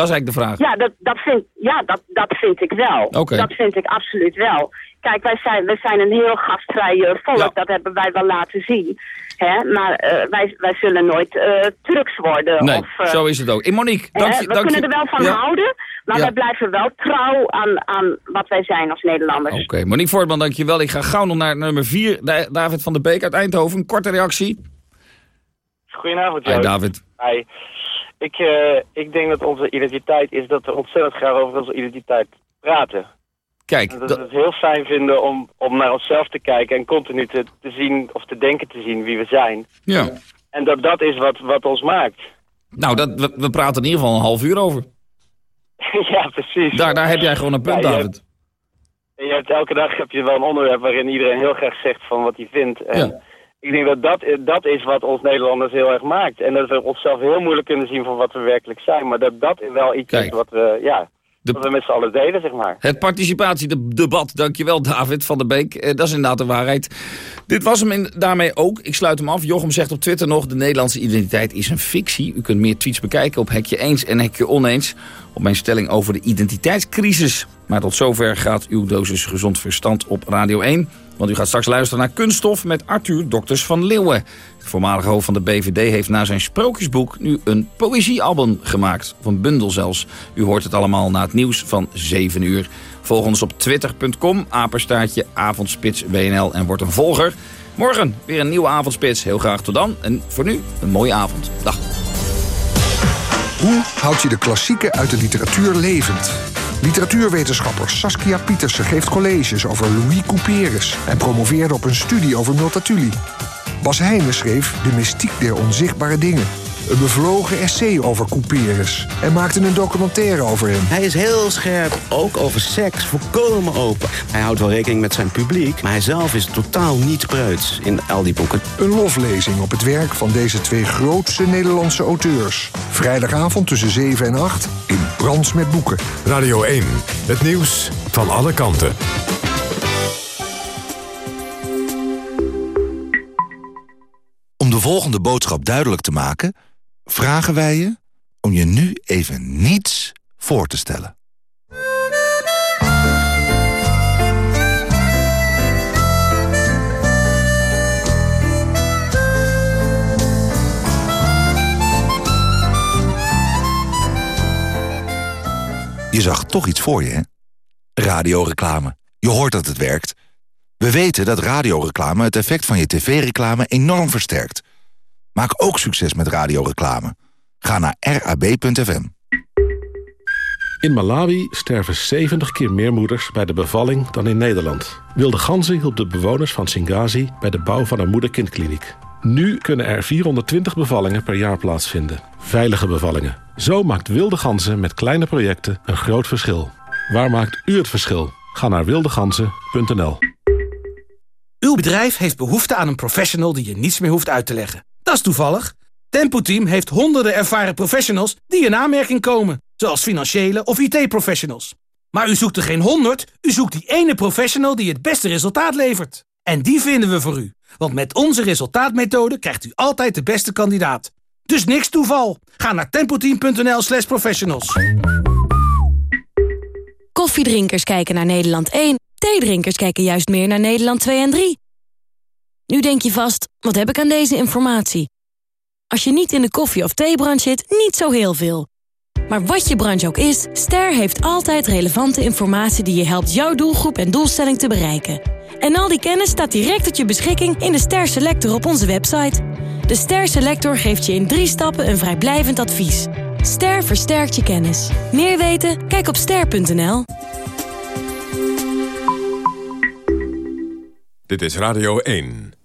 Speaker 20: Dat is eigenlijk de vraag.
Speaker 38: Ja, dat, dat, vind, ja dat, dat vind ik wel. Dat vind ik absoluut wel. Kijk, wij zijn, wij zijn een heel gastvrij eh, volk. Dat hebben wij wel laten zien. Hè? Maar eh, wij, wij zullen nooit eh Turks worden.
Speaker 20: Nee,
Speaker 38: of,
Speaker 20: zo is het ook. Monique, dank je.
Speaker 38: we
Speaker 20: dank
Speaker 38: kunnen
Speaker 20: je.
Speaker 38: er wel van
Speaker 20: Ja.
Speaker 38: houden. Maar
Speaker 20: Ja.
Speaker 38: wij blijven wel trouw aan, aan wat wij zijn als Nederlanders.
Speaker 20: Oké, Monique Voortman, dankjewel. Ik ga gauw nog naar nummer 4. David van der Beek uit Eindhoven. Een korte reactie.
Speaker 40: Goedenavond,
Speaker 20: Hi,
Speaker 40: Joost.
Speaker 20: David.
Speaker 40: Hi. Ik, eh, ik denk dat onze identiteit is dat we ontzettend graag over onze identiteit praten.
Speaker 20: Kijk,
Speaker 40: dat we het heel fijn vinden om, om naar onszelf te kijken en continu te, te zien of te denken te zien wie we zijn.
Speaker 20: Ja.
Speaker 40: En dat dat is wat, wat ons maakt.
Speaker 20: Nou, dat, we, we praten in ieder geval een half uur over.
Speaker 40: ja, precies.
Speaker 20: Daar, daar heb jij gewoon een punt,
Speaker 40: Ja, je
Speaker 20: David.
Speaker 40: hebt- En je hebt elke dag heb je wel een onderwerp waarin iedereen heel graag zegt van wat hij vindt. En
Speaker 20: Ja.
Speaker 40: Ik denk dat dat, dat is wat ons Nederlanders heel erg maakt. En dat we onszelf heel moeilijk kunnen zien van wat we werkelijk zijn. Maar dat dat wel iets is wat we, ja, wat we met z'n allen delen, zeg maar.
Speaker 20: Het participatiedebat, dankjewel David van der Beek. Eh, dat is inderdaad de waarheid. Dit was hem in, daarmee ook. Ik sluit hem af. Jochem zegt op Twitter nog... de Nederlandse identiteit is een fictie. U kunt meer tweets bekijken op Hekje Eens en Hekje Oneens... op mijn stelling over de identiteitscrisis. Maar tot zover gaat uw dosis gezond verstand op Radio 1... Want u gaat straks luisteren naar Kunststof met Arthur Dokters van Leeuwen. De voormalige hoofd van de BVD heeft na zijn sprookjesboek nu een poëziealbum gemaakt. Of een bundel zelfs. U hoort het allemaal na het nieuws van 7 uur. Volg ons op twitter.com, apenstaartje, avondspits WNL en word een volger. Morgen weer een nieuwe avondspits. Heel graag tot dan. En voor nu een mooie avond. Dag.
Speaker 39: Hoe houd je de klassieken uit de literatuur levend? Literatuurwetenschapper Saskia Pietersen geeft colleges over Louis Couperus... en promoveerde op een studie over Multatuli. Bas Heijnen schreef De mystiek der onzichtbare dingen. Een bevlogen essay over Couperus en maakte een documentaire over hem.
Speaker 41: Hij is heel scherp, ook over seks, volkomen open. Hij houdt wel rekening met zijn publiek, maar hij zelf is totaal niet preuts in al die boeken.
Speaker 39: Een loflezing op het werk van deze twee grootste Nederlandse auteurs. Vrijdagavond tussen 7 en 8 in Brands met Boeken.
Speaker 1: Radio 1, het nieuws van alle kanten.
Speaker 15: Om de volgende boodschap duidelijk te maken... vragen wij je om je nu even niets voor te stellen. Je zag toch iets voor je, hè? Radioreclame. Je hoort dat het werkt. We weten dat radioreclame het effect van je tv-reclame enorm versterkt. Maak ook succes met radioreclame. Ga naar rab.fm.
Speaker 42: In Malawi sterven 70 keer meer moeders bij de bevalling dan in Nederland. Wilde Ganzen hielp de bewoners van Singazi bij de bouw van een moeder-kindkliniek. Nu kunnen er 420 bevallingen per jaar plaatsvinden. Veilige bevallingen. Zo maakt Wilde Ganzen met kleine projecten een groot verschil. Waar maakt u het verschil? Ga naar wildeganzen.nl
Speaker 4: Uw bedrijf heeft behoefte aan een professional die je niets meer hoeft uit te leggen. Dat is toevallig. Tempo Team heeft honderden ervaren professionals die in aanmerking komen. Zoals financiële of IT-professionals. Maar u zoekt er geen honderd, u zoekt die ene professional die het beste resultaat levert. En die vinden we voor u. Want met onze resultaatmethode krijgt u altijd de beste kandidaat. Dus niks toeval. Ga naar tempoteam.nl slash professionals.
Speaker 43: Koffiedrinkers kijken naar Nederland 1. Theedrinkers kijken juist meer naar Nederland 2 en 3. Nu denk je vast, wat heb ik aan deze informatie? Als je niet in de koffie- of theebranche zit, niet zo heel veel. Maar wat je branche ook is, Ster heeft altijd relevante informatie... die je helpt jouw doelgroep en doelstelling te bereiken. En al die kennis staat direct tot je beschikking in de Ster Selector op onze website. De Ster Selector geeft je in drie stappen een vrijblijvend advies. Ster versterkt je kennis. Meer weten? Kijk op ster.nl.
Speaker 1: Dit is Radio 1.